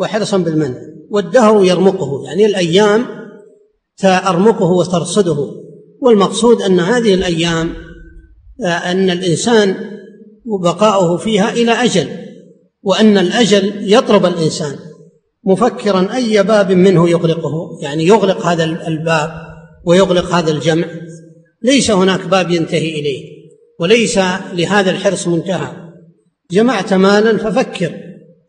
وحرص بالمنع. والدهر يرمقه يعني الأيام تأرمقه وترصده. والمقصود أن هذه الأيام آه، أن الإنسان وبقاؤه فيها إلى أجل وأن الأجل يطلب الإنسان. مفكرا أي باب منه يغلقه؟ يعني يغلق هذا الباب ويغلق هذا الجمع. ليس هناك باب ينتهي إليه. وليس لهذا الحرص منتهى جمعت مالا ففكر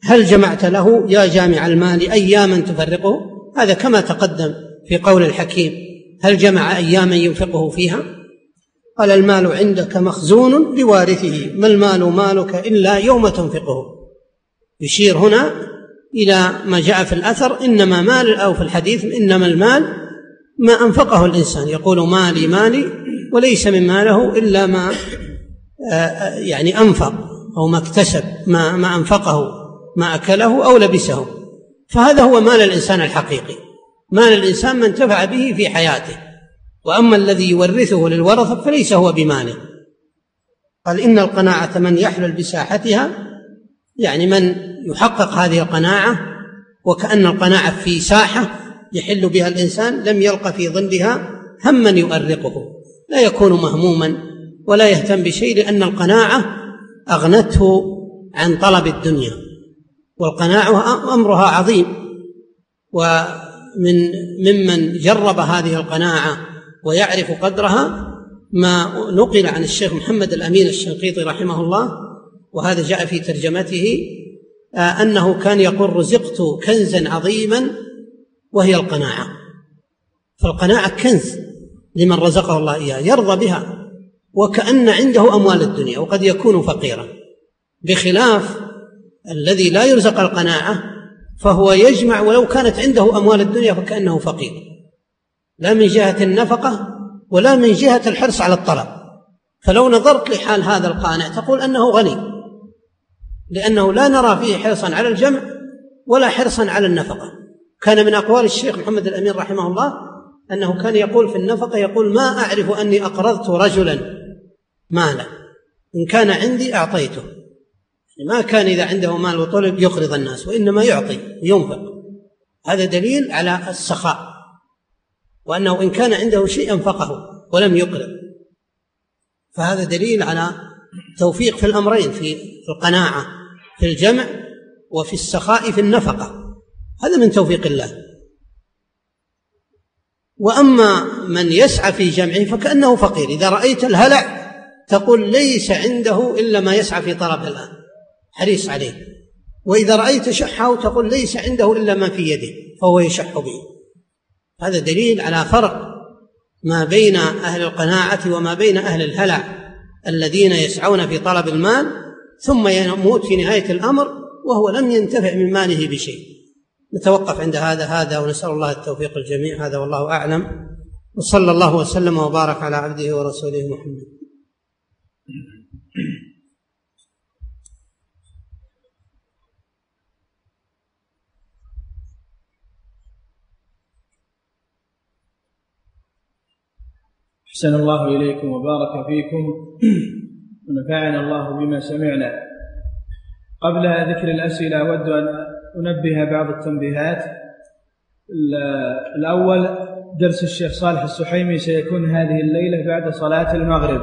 هل جمعت له يا جامع المال أياما تفرقه؟ هذا كما تقدم في قول الحكيم. هل جمع أياما ينفقه فيها؟ قال المال عندك مخزون لوارثه ما المال مالك إلا يوم تنفقه. يشير هنا إلى ما جاء في الأثر إنما مال أو في الحديث إنما المال ما أنفقه الإنسان. يقول مالي مالي وليس من ماله إلا ما آه، يعني أنفق أو ما اكتسب ما ما أنفقه ما أكله أو لبسه. فهذا هو مال الإنسان الحقيقي مال الإنسان ما انتفع به في حياته. وأما الذي يورثه للورثة فليس هو بماله. قال إن القناعة من يحلل بساحتها يعني من يحقق هذه القناعة وكأن القناعة في ساحة يحل بها الإنسان لم يلق في ظلها هما يؤرقه. لا يكون مهموما ولا يهتم بشيء لأن القناعة أغنته عن طلب الدنيا والقناعة أمرها عظيم ومن ممن جرب هذه القناعة ويعرف قدرها ما نقل عن الشيخ محمد الأمين الشنقيطي رحمه الله وهذا جاء في ترجمته آه، أنه كان يقول رزقت كنزا عظيما وهي القناعة. فالقناعة كنز. لمن رزقه الله إياه يرضى بها وكأن عنده أموال الدنيا وقد يكون فقيرا. بخلاف الذي لا يرزق القناعة فهو يجمع ولو كانت عنده أموال الدنيا فكأنه فقير. لا من جهة النفقة ولا من جهة الحرص على الطلب. فلو نظرت لحال هذا القانع تقول أنه غني. لأنه لا نرى فيه حرصا على الجمع ولا حرصا على النفقة. كان من أقوال الشيخ محمد الأمين رحمه الله أنه كان يقول في النفقة يقول ما أعرف أني أقرضت رجلا مالا. إن كان عندي أعطيته. يعني ما كان إذا عنده مال وطلب يقرض الناس وإنما يعطي ينفق. هذا دليل على السخاء. وأنه إن كان عنده شيء أنفقه ولم يقرض. فهذا دليل على توفيق في الأمرين في القناعة في الجمع وفي السخاء في النفقة. هذا من توفيق الله. وأما من يسعى في جمعه فكأنه فقير. إذا رأيت الهلع تقول ليس عنده إلا ما يسعى في طلب الآن. حريص عليه. وإذا رأيت شحه تقول ليس عنده إلا ما في يده فهو يشح به. هذا دليل على فرق ما بين أهل القناعة وما بين أهل الهلع الذين يسعون في طلب المال ثم يموت في نهاية الأمر وهو لم ينتفع من ماله بشيء. نتوقف عند هذا هذا ونسأل الله التوفيق الجميع هذا والله أعلم. وصلى الله وسلم وبارك على عبده ورسوله محمد. أحسن الله إليكم وبارك فيكم ونفعنا الله بما سمعنا. قبل ذكر الأسئلة أود أن أنبه بعض التنبيهات. الأول درس الشيخ صالح السحيمي سيكون هذه الليلة بعد صلاة المغرب.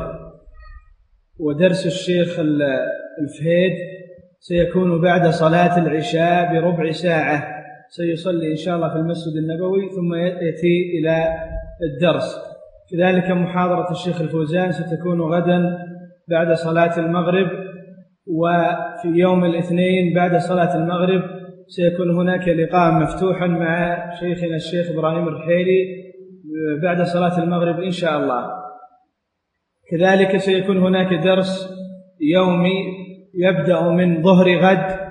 ودرس الشيخ الفهيد سيكون بعد صلاة العشاء بربع ساعة. سيصلي إن شاء الله في المسجد النبوي ثم يأتي إلى الدرس. كذلك محاضرة الشيخ الفوزان ستكون غدا بعد صلاة المغرب. وفي يوم الاثنين بعد صلاة المغرب سيكون هناك لقاء مفتوحا مع شيخنا الشيخ إبراهيم الرحيلي بعد صلاة المغرب إن شاء الله. كذلك سيكون هناك درس يومي يبدأ من ظهر غد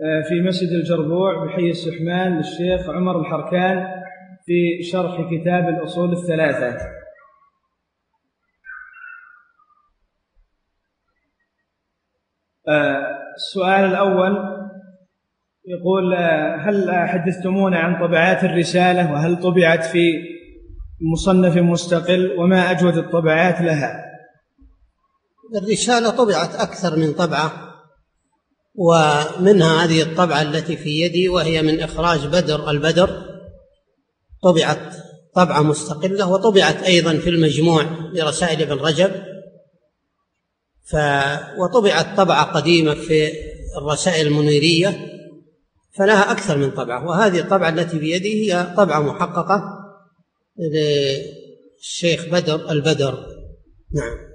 آه، في مسجد الجربوع بحي السحمان للشيخ عمر الحركان في شرح كتاب الأصول الثلاثة. آه، السؤال الأول يقول هل حدثتمونا عن طبعات الرسالة؟ وهل طبعت في مصنف مستقل؟ وما أجود الطبعات لها؟ الرسالة طبعت أكثر من طبعة ومنها هذه الطبعة التي في يدي وهي من إخراج بدر البدر. طبعت طبعة مستقلة وطبعت أيضا في المجموع لرسائل ابن رجب. ف وطبعت طبعة قديمة في الرسائل المنيرية. فلها أكثر من طبعة وهذه الطبعة التي بيده هي طبعة محققة للشيخ بدر البدر. نعم.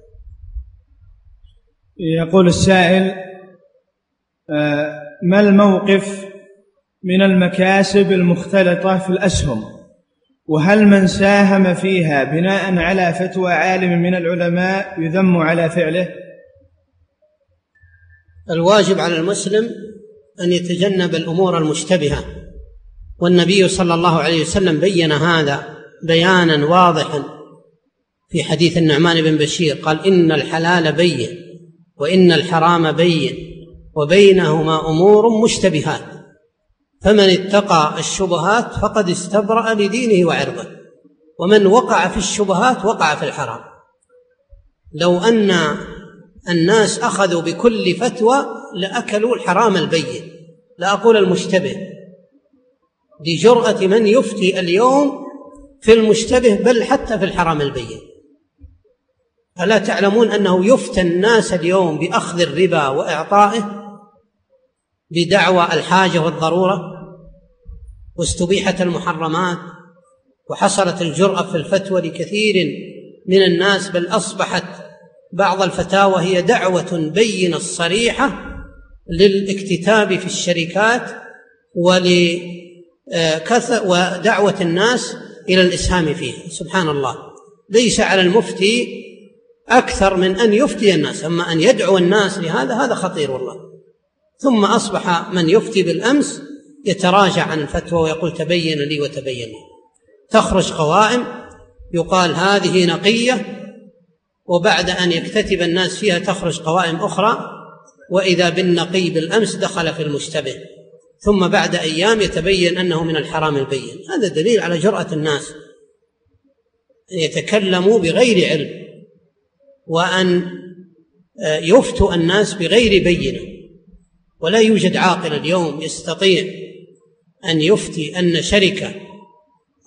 يقول السائل آه، ما الموقف من المكاسب المختلطة في الأسهم؟ وهل من ساهم فيها بناء على فتوى عالم من العلماء يذم على فعله؟ الواجب على المسلم أن يتجنب الأمور المشتبهة. والنبي صلى الله عليه وسلم بين هذا بيانا واضحا في حديث النعمان بن بشير. قال إن الحلال بين وإن الحرام بين وبينهما أمور مشتبهات. فمن اتقى الشبهات فقد استبرأ لدينه وعرضه ومن وقع في الشبهات وقع في الحرام. لو أن الناس أخذوا بكل فتوى لأكلوا الحرام البين لا أقول المشتبه. لجرأة من يفتي اليوم في المشتبه بل حتى في الحرام البين ألا تعلمون أنه يفتى الناس اليوم بأخذ الربا وإعطائه بدعوى الحاجة والضرورة واستبيحت المحرمات وحصلت الجرأة في الفتوى لكثير من الناس بل أصبحت بعض الفتاوى هي دعوة بينة صريحة للاكتتاب في الشركات ولكثر ودعوة الناس إلى الإسهام فيها. سبحان الله. ليس على المفتي أكثر من أن يفتي الناس. أما أن يدعو الناس لهذا هذا خطير والله. ثم أصبح من يفتي بالأمس يتراجع عن الفتوى ويقول تبين لي وتبين لي. تخرج قوائم يقال هذه نقية وبعد أن يكتتب الناس فيها تخرج قوائم أخرى وإذا بالنقي بالأمس دخل في المشتبه ثم بعد أيام يتبين أنه من الحرام البين. هذا دليل على جرأة الناس أن يتكلموا بغير علم وأن آه، يفتوا الناس بغير بينة ولا يوجد عاقل اليوم يستطيع أن يفتي أن شركة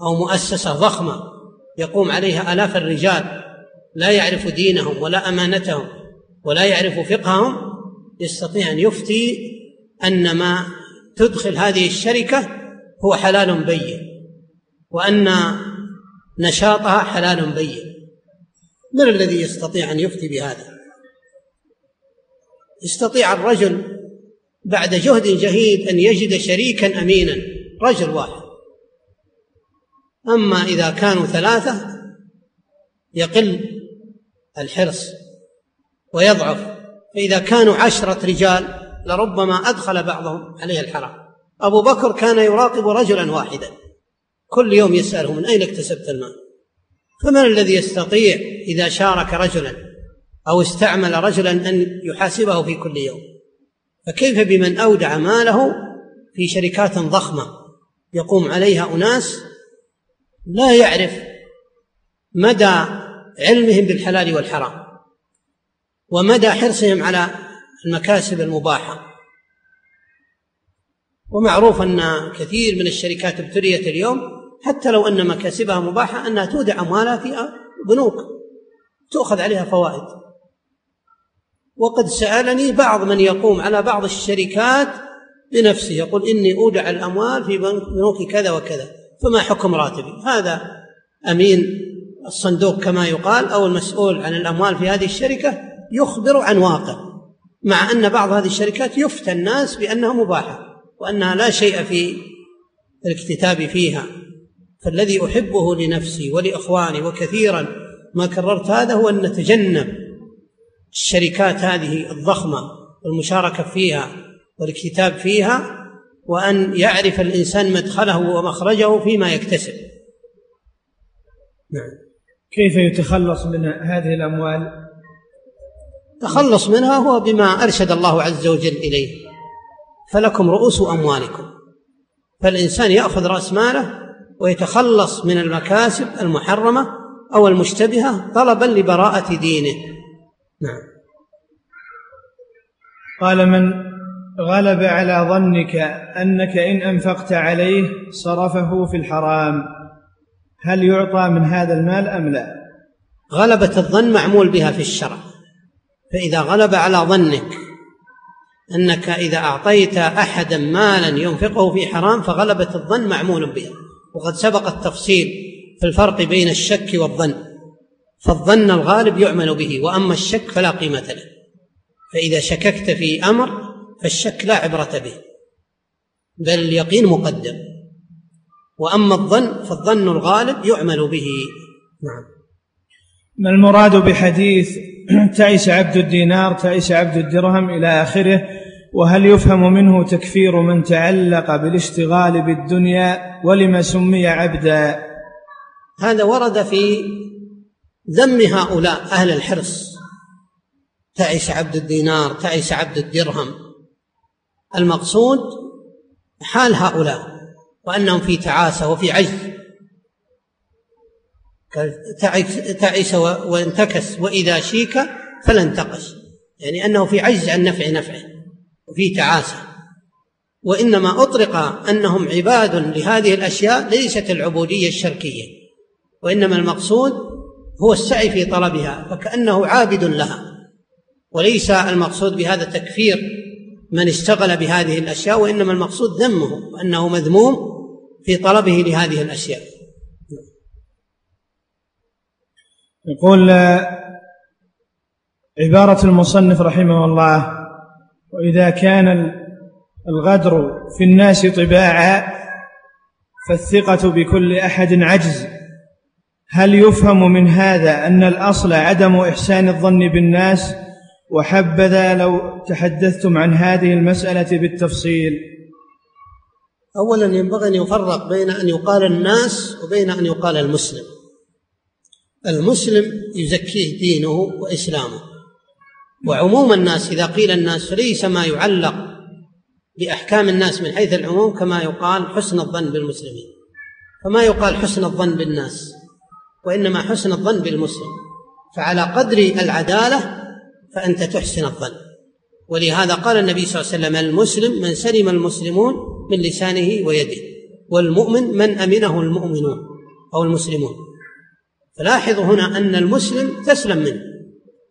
أو مؤسسة ضخمة يقوم عليها آلاف الرجال لا يعرف دينهم ولا أمانتهم ولا يعرف فقههم يستطيع أن يفتي أن ما تدخل هذه الشركة هو حلال بين وأن نشاطها حلال بين. من الذي يستطيع أن يفتي بهذا؟ يستطيع الرجل بعد جهد جهيد أن يجد شريكا أمينا رجل واحد. أما إذا كانوا ثلاثة يقل الحرص ويضعف. فإذا كانوا عشرة رجال لربما أدخل بعضهم عليه الحرام. أبو بكر كان يراقب رجلا واحدا. كل يوم يسأله من أين اكتسبت المال؟ فمن الذي يستطيع إذا شارك رجلا أو استعمل رجلا أن يحاسبه في كل يوم؟ فكيف بمن أودع ماله في شركات ضخمة يقوم عليها أناس لا يعرف مدى علمهم بالحلال والحرام. ومدى حرصهم على المكاسب المباحة. ومعروف أن كثير من الشركات ابتليت اليوم حتى لو أن مكاسبها مباحة أنها تودع أموالها في بنوك. تؤخذ عليها فوائد. وقد سألني بعض من يقوم على بعض الشركات بنفسه يقول إني أودع الأموال في بنوك كذا وكذا فما حكم راتبي؟ هذا أمين الصندوق كما يقال أو المسؤول عن الأموال في هذه الشركة يخبر عن واقع مع أن بعض هذه الشركات يفتى الناس بأنها مباحة وأنها لا شيء في الاكتتاب فيها. فالذي أحبه لنفسي ولإخواني وكثيرا ما كررت هذا هو أن نتجنب الشركات هذه الضخمة والمشاركة فيها والاكتتاب فيها وأن يعرف الإنسان مدخله ومخرجه فيما يكتسب. نعم. كيف يتخلص من هذه الأموال؟ تخلص منها هو بما أرشد الله عز وجل إليه. فلكم رؤوس أموالكم. فالإنسان يأخذ رأس ماله ويتخلص من المكاسب المحرمة أو المشتبهة طلبا لبراءة دينه. نعم. قال من غلب على ظنك أنك إن أنفقت عليه صرفه في الحرام. هل يعطى من هذا المال أم لا؟ غلبة الظن معمول بها في الشرع. فإذا غلب على ظنك أنك إذا أعطيت أحدا مالا ينفقه في حرام فغلبة الظن معمول بها. وقد سبق التفصيل في الفرق بين الشك والظن. فالظن الغالب يعمل به وأما الشك فلا قيمة له. فإذا شككت في أمر فالشك لا عبرة به. بل اليقين مقدم. وأما الظن فالظن الغالب يعمل به. نعم. ما المراد بحديث تعس عبد الدينار تعس عبد الدرهم إلى آخره؟ وهل يفهم منه تكفير من تعلق بالاشتغال بالدنيا؟ ولما سمي عبدا؟ هذا ورد في ذم هؤلاء أهل الحرص. تعس عبد الدينار تعس عبد الدرهم. المقصود حال هؤلاء. وأنهم في تعاسة وفي عجز. تعس وانتكس وإذا شيك فلا انتقش يعني أنه في عجز عن نفع نفعه وفي تعاسة. وإنما أطلق أنهم عباد لهذه الأشياء ليست العبودية الشركية. وإنما المقصود هو السعي في طلبها فكأنه عابد لها. وليس المقصود بهذا تكفير من اشتغل بهذه الأشياء وإنما المقصود ذمه وأنه مذموم في طلبه لهذه الأشياء. يقول عبارة المصنف رحمه الله وإذا كان الغدر في الناس طباعا فالثقة بكل أحد عجز. هل يفهم من هذا أن الأصل عدم إحسان الظن بالناس؟ وحبذا لو تحدثتم عن هذه المسألة بالتفصيل. أولا ينبغي أن يفرق بين أن يقال الناس وبين أن يقال المسلم. المسلم يزكيه دينه وإسلامه. وعموم الناس إذا قيل الناس ليس ما يعلق بأحكام الناس من حيث العموم كما يقال حسن الظن بالمسلمين. فما يقال حسن الظن بالناس وإنما حسن الظن بالمسلم. فعلى قدر العدالة فأنت تحسن الظن. ولهذا قال النبي صلى الله عليه وسلم المسلم من سلم المسلمون من لسانه ويده. والمؤمن من أمنه المؤمنون أو المسلمون. فلاحظوا هنا أن المسلم تسلم منه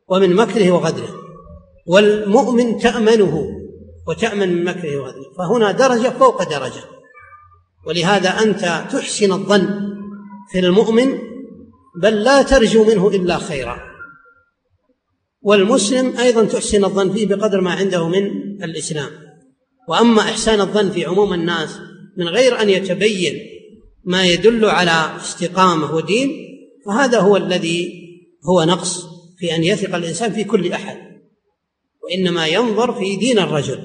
ومن مكره وغدره. والمؤمن تأمنه وتأمن من مكره وغدره. فهنا درجة فوق درجة. ولهذا أنت تحسن الظن في المؤمن بل لا ترجو منه إلا خيرا. والمسلم أيضا تحسن الظن فيه بقدر ما عنده من الإسلام. وأما إحسان الظن في عموم الناس من غير أن يتبين ما يدل على استقامة ودين فهذا هو الذي هو نقص في أن يثق الإنسان في كل أحد وإنما ينظر في دين الرجل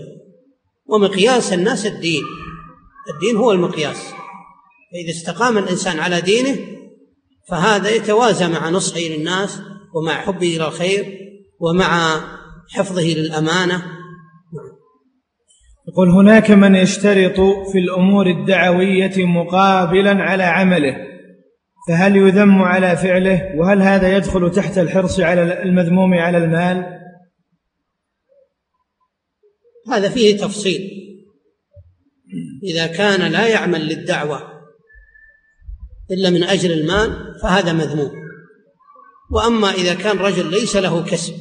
ومقياس الناس الدين. الدين هو المقياس. فإذا استقام الإنسان على دينه فهذا يتوازى مع نصحه للناس ومع حبه إلى الخير ومع حفظه للأمانة يقول هناك من يشترط في الأمور الدعوية مقابلا على عمله فهل يذم على فعله؟ وهل هذا يدخل تحت الحرص على المذموم على المال؟ هذا فيه تفصيل. إذا كان لا يعمل للدعوة إلا من أجل المال فهذا مذموم. وأما إذا كان رجل ليس له كسب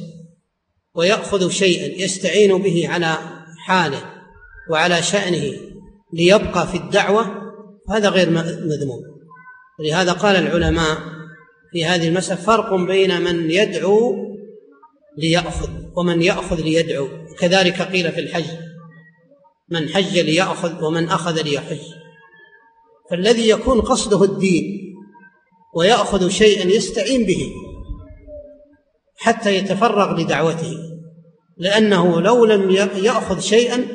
ويأخذ شيئا يستعين به على حاله وعلى شأنه ليبقى في الدعوة هذا غير مذموم. ولهذا قال العلماء في هذه المسألة فرق بين من يدعو ليأخذ ومن يأخذ ليدعو. كذلك قيل في الحج من حج ليأخذ ومن أخذ ليحج. فالذي يكون قصده الدين ويأخذ شيئا يستعين به حتى يتفرغ لدعوته لأنه لو لم يأخذ شيئا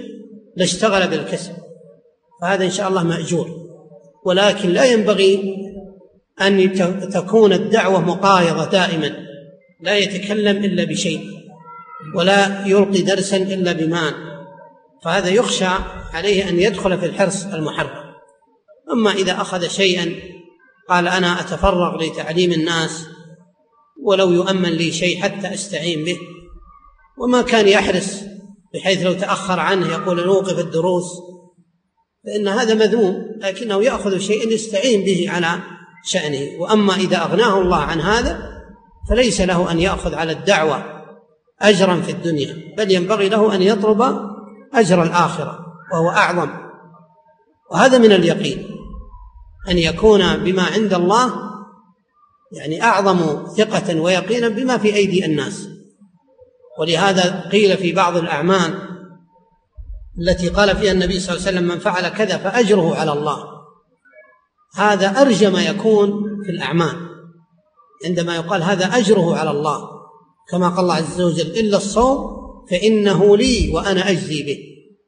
لاشتغل بالكسب. فهذا إن شاء الله مأجور. ولكن لا ينبغي أن تكون الدعوة مقايضة دائما. لا يتكلم إلا بشيء ولا يلقي درسا إلا بمال. فهذا يخشى عليه أن يدخل في الحرص المحرم. أما إذا أخذ شيئا قال أنا أتفرغ لتعليم الناس ولو يؤمن لي شيء حتى أستعين به وما كان يحرص بحيث لو تأخر عنه يقول نوقف الدروس فإن هذا مذموم لكنه يأخذ شيئا يستعين به على شأنه. وأما إذا أغناه الله عن هذا فليس له أن يأخذ على الدعوة أجرا في الدنيا بل ينبغي له أن يطلب أجر الآخرة وهو أعظم. وهذا من اليقين أن يكون بما عند الله يعني أعظم ثقة ويقينا بما في أيدي الناس. ولهذا قيل في بعض الأعمال التي قال فيها النبي صلى الله عليه وسلم من فعل كذا فأجره على الله. هذا أرجى ما يكون في الأعمال عندما يقال هذا أجره على الله كما قال الله عز وجل إلا الصوم فإنه لي وأنا أجزي به.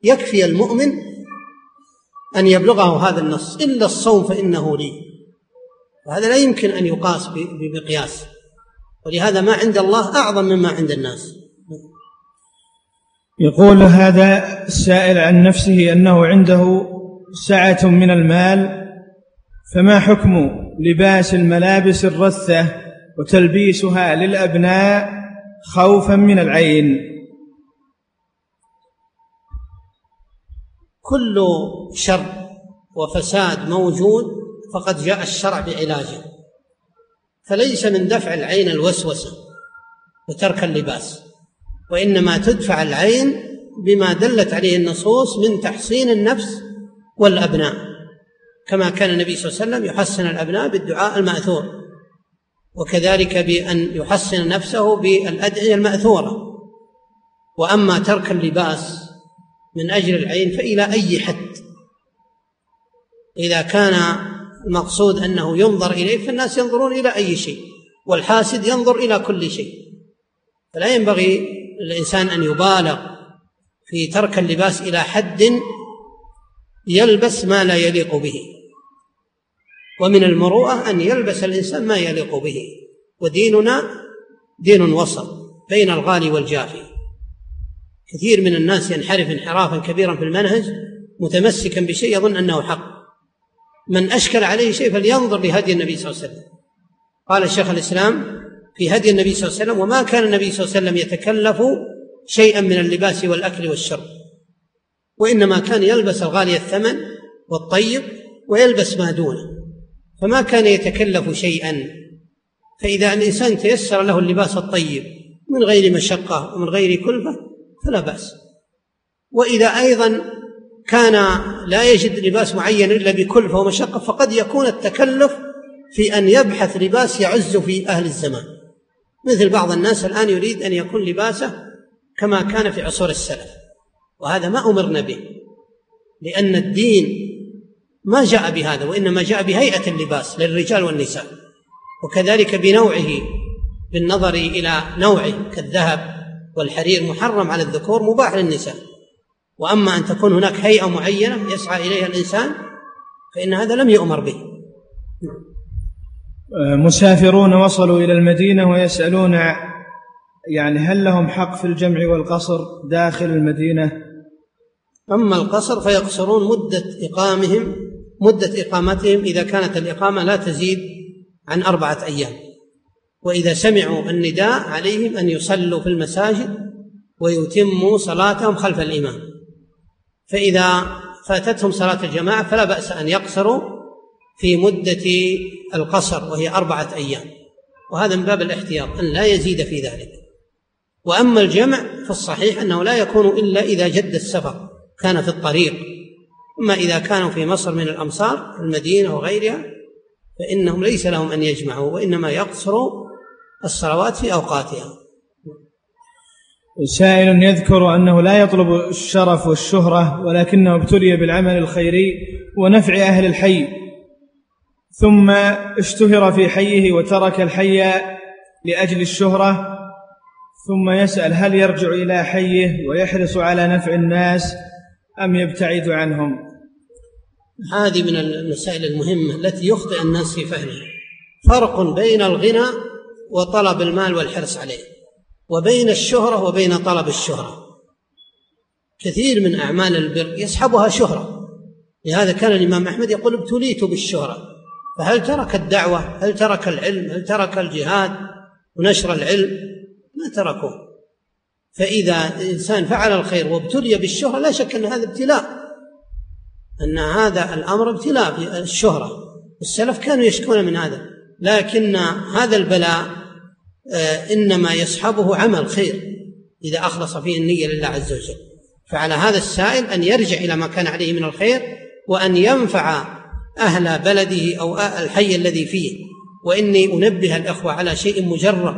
يكفي المؤمن أن يبلغه هذا النص إلا الصوم فإنه لي. وهذا لا يمكن أن يقاس بقياس ولهذا ما عند الله أعظم مما عند الناس. يقول هذا السائل عن نفسه أنه عنده سعة من المال فما حكم لباس الملابس الرثة وتلبيسها للأبناء خوفا من العين؟ كل شر وفساد موجود فقد جاء الشرع بعلاجه. فليس من دفع العين الوسوسة وترك اللباس. وإنما تدفع العين بما دلت عليه النصوص من تحصين النفس والأبناء. كما كان النبي صلى الله عليه وسلم يحسن الأبناء بالدعاء المأثور وكذلك بأن يحسن نفسه بالأدعية المأثورة. وأما ترك اللباس من أجل العين فإلى أي حد؟ إذا كان المقصود أنه ينظر اليه فالناس ينظرون إلى أي شيء والحاسد ينظر إلى كل شيء. فلا ينبغي للإنسان أن يبالغ في ترك اللباس إلى حد يلبس ما لا يليق به. ومن المروءة أن يلبس الإنسان ما يليق به. وديننا دين وسط بين الغالي والجافي. كثير من الناس ينحرف انحرافا كبيرا في المنهج متمسكا بشيء يظن أنه حق. من أشكل عليه شيء فلينظر لهدي النبي صلى الله عليه وسلم. قال الشيخ الإسلام في هدي النبي صلى الله عليه وسلم وما كان النبي صلى الله عليه وسلم يتكلف شيئا من اللباس والأكل والشرب. وإنما كان يلبس الغالي الثمن والطيب ويلبس ما دونه. فما كان يتكلف شيئا. فإذا الإنسان تيسر له اللباس الطيب من غير مشقة ومن غير كلفة فلا بأس. وإذا أيضا كان لا يجد لباس معين إلا بكلفة ومشقة فقد يكون التكلف في أن يبحث لباس يعز في أهل الزمان. مثل بعض الناس الآن يريد أن يكون لباسه كما كان في عصور السلف. وهذا ما أمرنا به لأن الدين ما جاء بهذا وإنما جاء بهيئة اللباس للرجال والنساء. وكذلك بنوعه بالنظر إلى نوعه كالذهب والحرير محرم على الذكور مباح للنساء. وأما أن تكون هناك هيئة معينة يسعى إليها الإنسان فإن هذا لم يؤمر به. مسافرون وصلوا إلى المدينة ويسألون يعني هل لهم حق في الجمع والقصر داخل المدينة؟ أما القصر فيقصرون مدة إقامهم مدة إقامتهم إذا كانت الإقامة لا تزيد عن أربعة أيام. وإذا سمعوا النداء عليهم أن يصلوا في المساجد ويتموا صلاتهم خلف الإمام. فإذا فاتتهم صلاة الجماعة فلا بأس أن يقصروا في مدة القصر وهي أربعة أيام. وهذا من باب الاحتياط أن لا يزيد في ذلك. وأما الجمع فالصحيح أنه لا يكون إلا إذا جد السفر كان في الطريق. أما إذا كانوا في مصر من الأمصار المدينة وغيرها فإنهم ليس لهم أن يجمعوا وإنما يقصروا الصلوات في أوقاتها. سائل يذكر أنه لا يطلب الشرف والشهرة ولكنه ابتلي بالعمل الخيري ونفع أهل الحي. ثم اشتهر في حيه وترك الحي لأجل الشهرة ثم يسأل هل يرجع إلى حيه ويحرص على نفع الناس أم يبتعد عنهم. هذه من المسائل المهمة التي يخطئ الناس في فهمها. فرق بين الغنى وطلب المال والحرص عليه وبين الشهرة وبين طلب الشهرة. كثير من أعمال البر يسحبها شهرة. لهذا كان الإمام أحمد يقول ابتليت بالشهرة. فهل ترك الدعوة؟ هل ترك العلم؟ هل ترك الجهاد ونشر العلم؟ ما تركوه فإذا الإنسان فعل الخير وابتلي بالشهرة لا شك أن هذا ابتلاء. أن هذا الأمر ابتلاء في الشهرة. السلف كانوا يشكون من هذا. لكن هذا البلاء آه، إنما يصحبه عمل خير. إذا أخلص فيه النية لله عز وجل. فعلى هذا السائل أن يرجع إلى ما كان عليه من الخير وأن ينفع أهل بلده أو الحي الذي فيه. وإني أنبه الأخوة على شيء مجرب.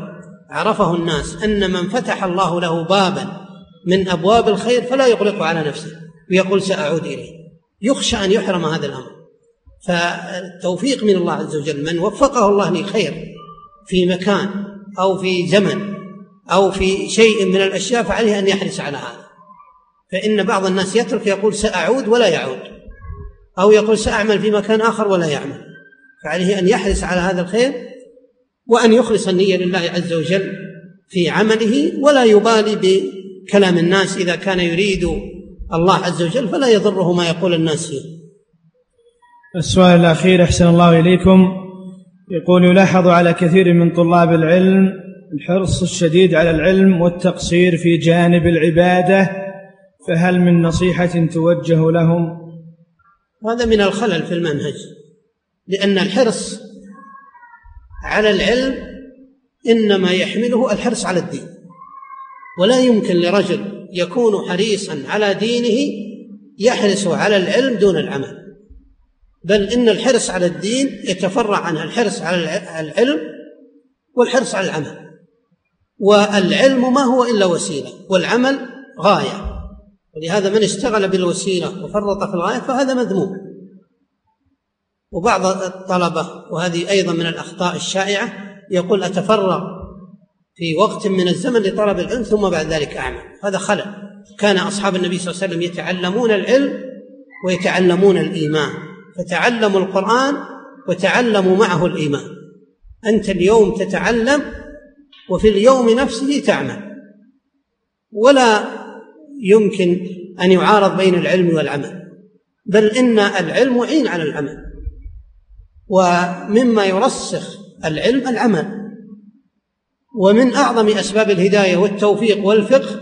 عرفه الناس أن من فتح الله له بابا من أبواب الخير فلا يغلقه على نفسه. ويقول سأعود إليه. يخشى أن يحرم هذا الأمر. فالتوفيق من الله عز وجل من وفقه الله لخير في مكان أو في زمن أو في شيء من الأشياء فعليه أن يحرص على هذا. فإن بعض الناس يترك يقول سأعود ولا يعود. أو يقول سأعمل في مكان آخر ولا يعمل. فعليه أن يحرص على هذا الخير وأن يخلص النية لله عز وجل في عمله ولا يبالي بكلام الناس إذا كان يريد الله عز وجل فلا يضره ما يقول الناس فيه. السؤال الأخير أحسن الله إليكم. يقول يلاحظ على كثير من طلاب العلم الحرص الشديد على العلم والتقصير في جانب العبادة فهل من نصيحة توجه لهم؟ هذا من الخلل في المنهج لأن الحرص على العلم إنما يحمله الحرص على الدين. ولا يمكن لرجل يكون حريصا على دينه يحرص على العلم دون العمل. بل إن الحرص على الدين يتفرع عنها الحرص على العلم والحرص على العمل. والعلم ما هو إلا وسيلة والعمل غاية. ولهذا من اشتغل بالوسيلة وفرط في الغاية فهذا مذموم. وبعض الطلبة وهذه أيضا من الأخطاء الشائعة يقول أتفرغ في وقت من الزمن لطلب العلم ثم بعد ذلك أعمل. هذا خلل. كان أصحاب النبي صلى الله عليه وسلم يتعلمون العلم ويتعلمون الإيمان. فتعلموا القرآن وتعلموا معه الإيمان. أنت اليوم تتعلم وفي اليوم نفسه تعمل. ولا يمكن أن يعارض بين العلم والعمل بل إن العلم معين على العمل ومما يرسخ العلم العمل. ومن أعظم أسباب الهداية والتوفيق والفقه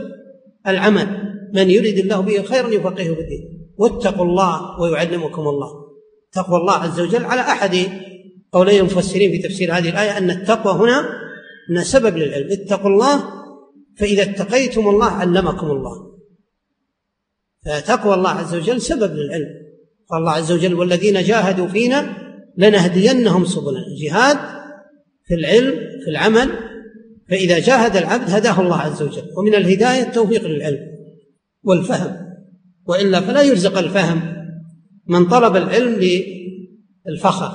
العمل من يريد الله به خيرا يفقهه في الدين. واتقوا الله ويعلمكم الله. تقوى الله عز وجل على أحد قولي المفسرين في تفسير هذه الآية أن التقوى هنا ان سبب للعلم. اتقوا الله فإذا اتقيتم الله علمكم الله. فتقوى الله عز وجل سبب للعلم. قال الله عز وجل والذين جاهدوا فينا لنهدينهم سبلنا جهاد في العلم في العمل. فإذا جاهد العبد هداه الله عز وجل ومن الهداية التوفيق للعلم والفهم. وإلا فلا يرزق الفهم من طلب العلم للفخر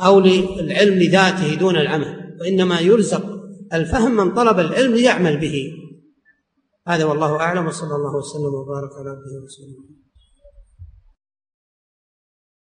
أو للعلم لذاته دون العمل وإنما يرزق الفهم من طلب العلم ليعمل به. هذا والله أعلم وصلى الله وسلم وبارك على عبده ورسوله.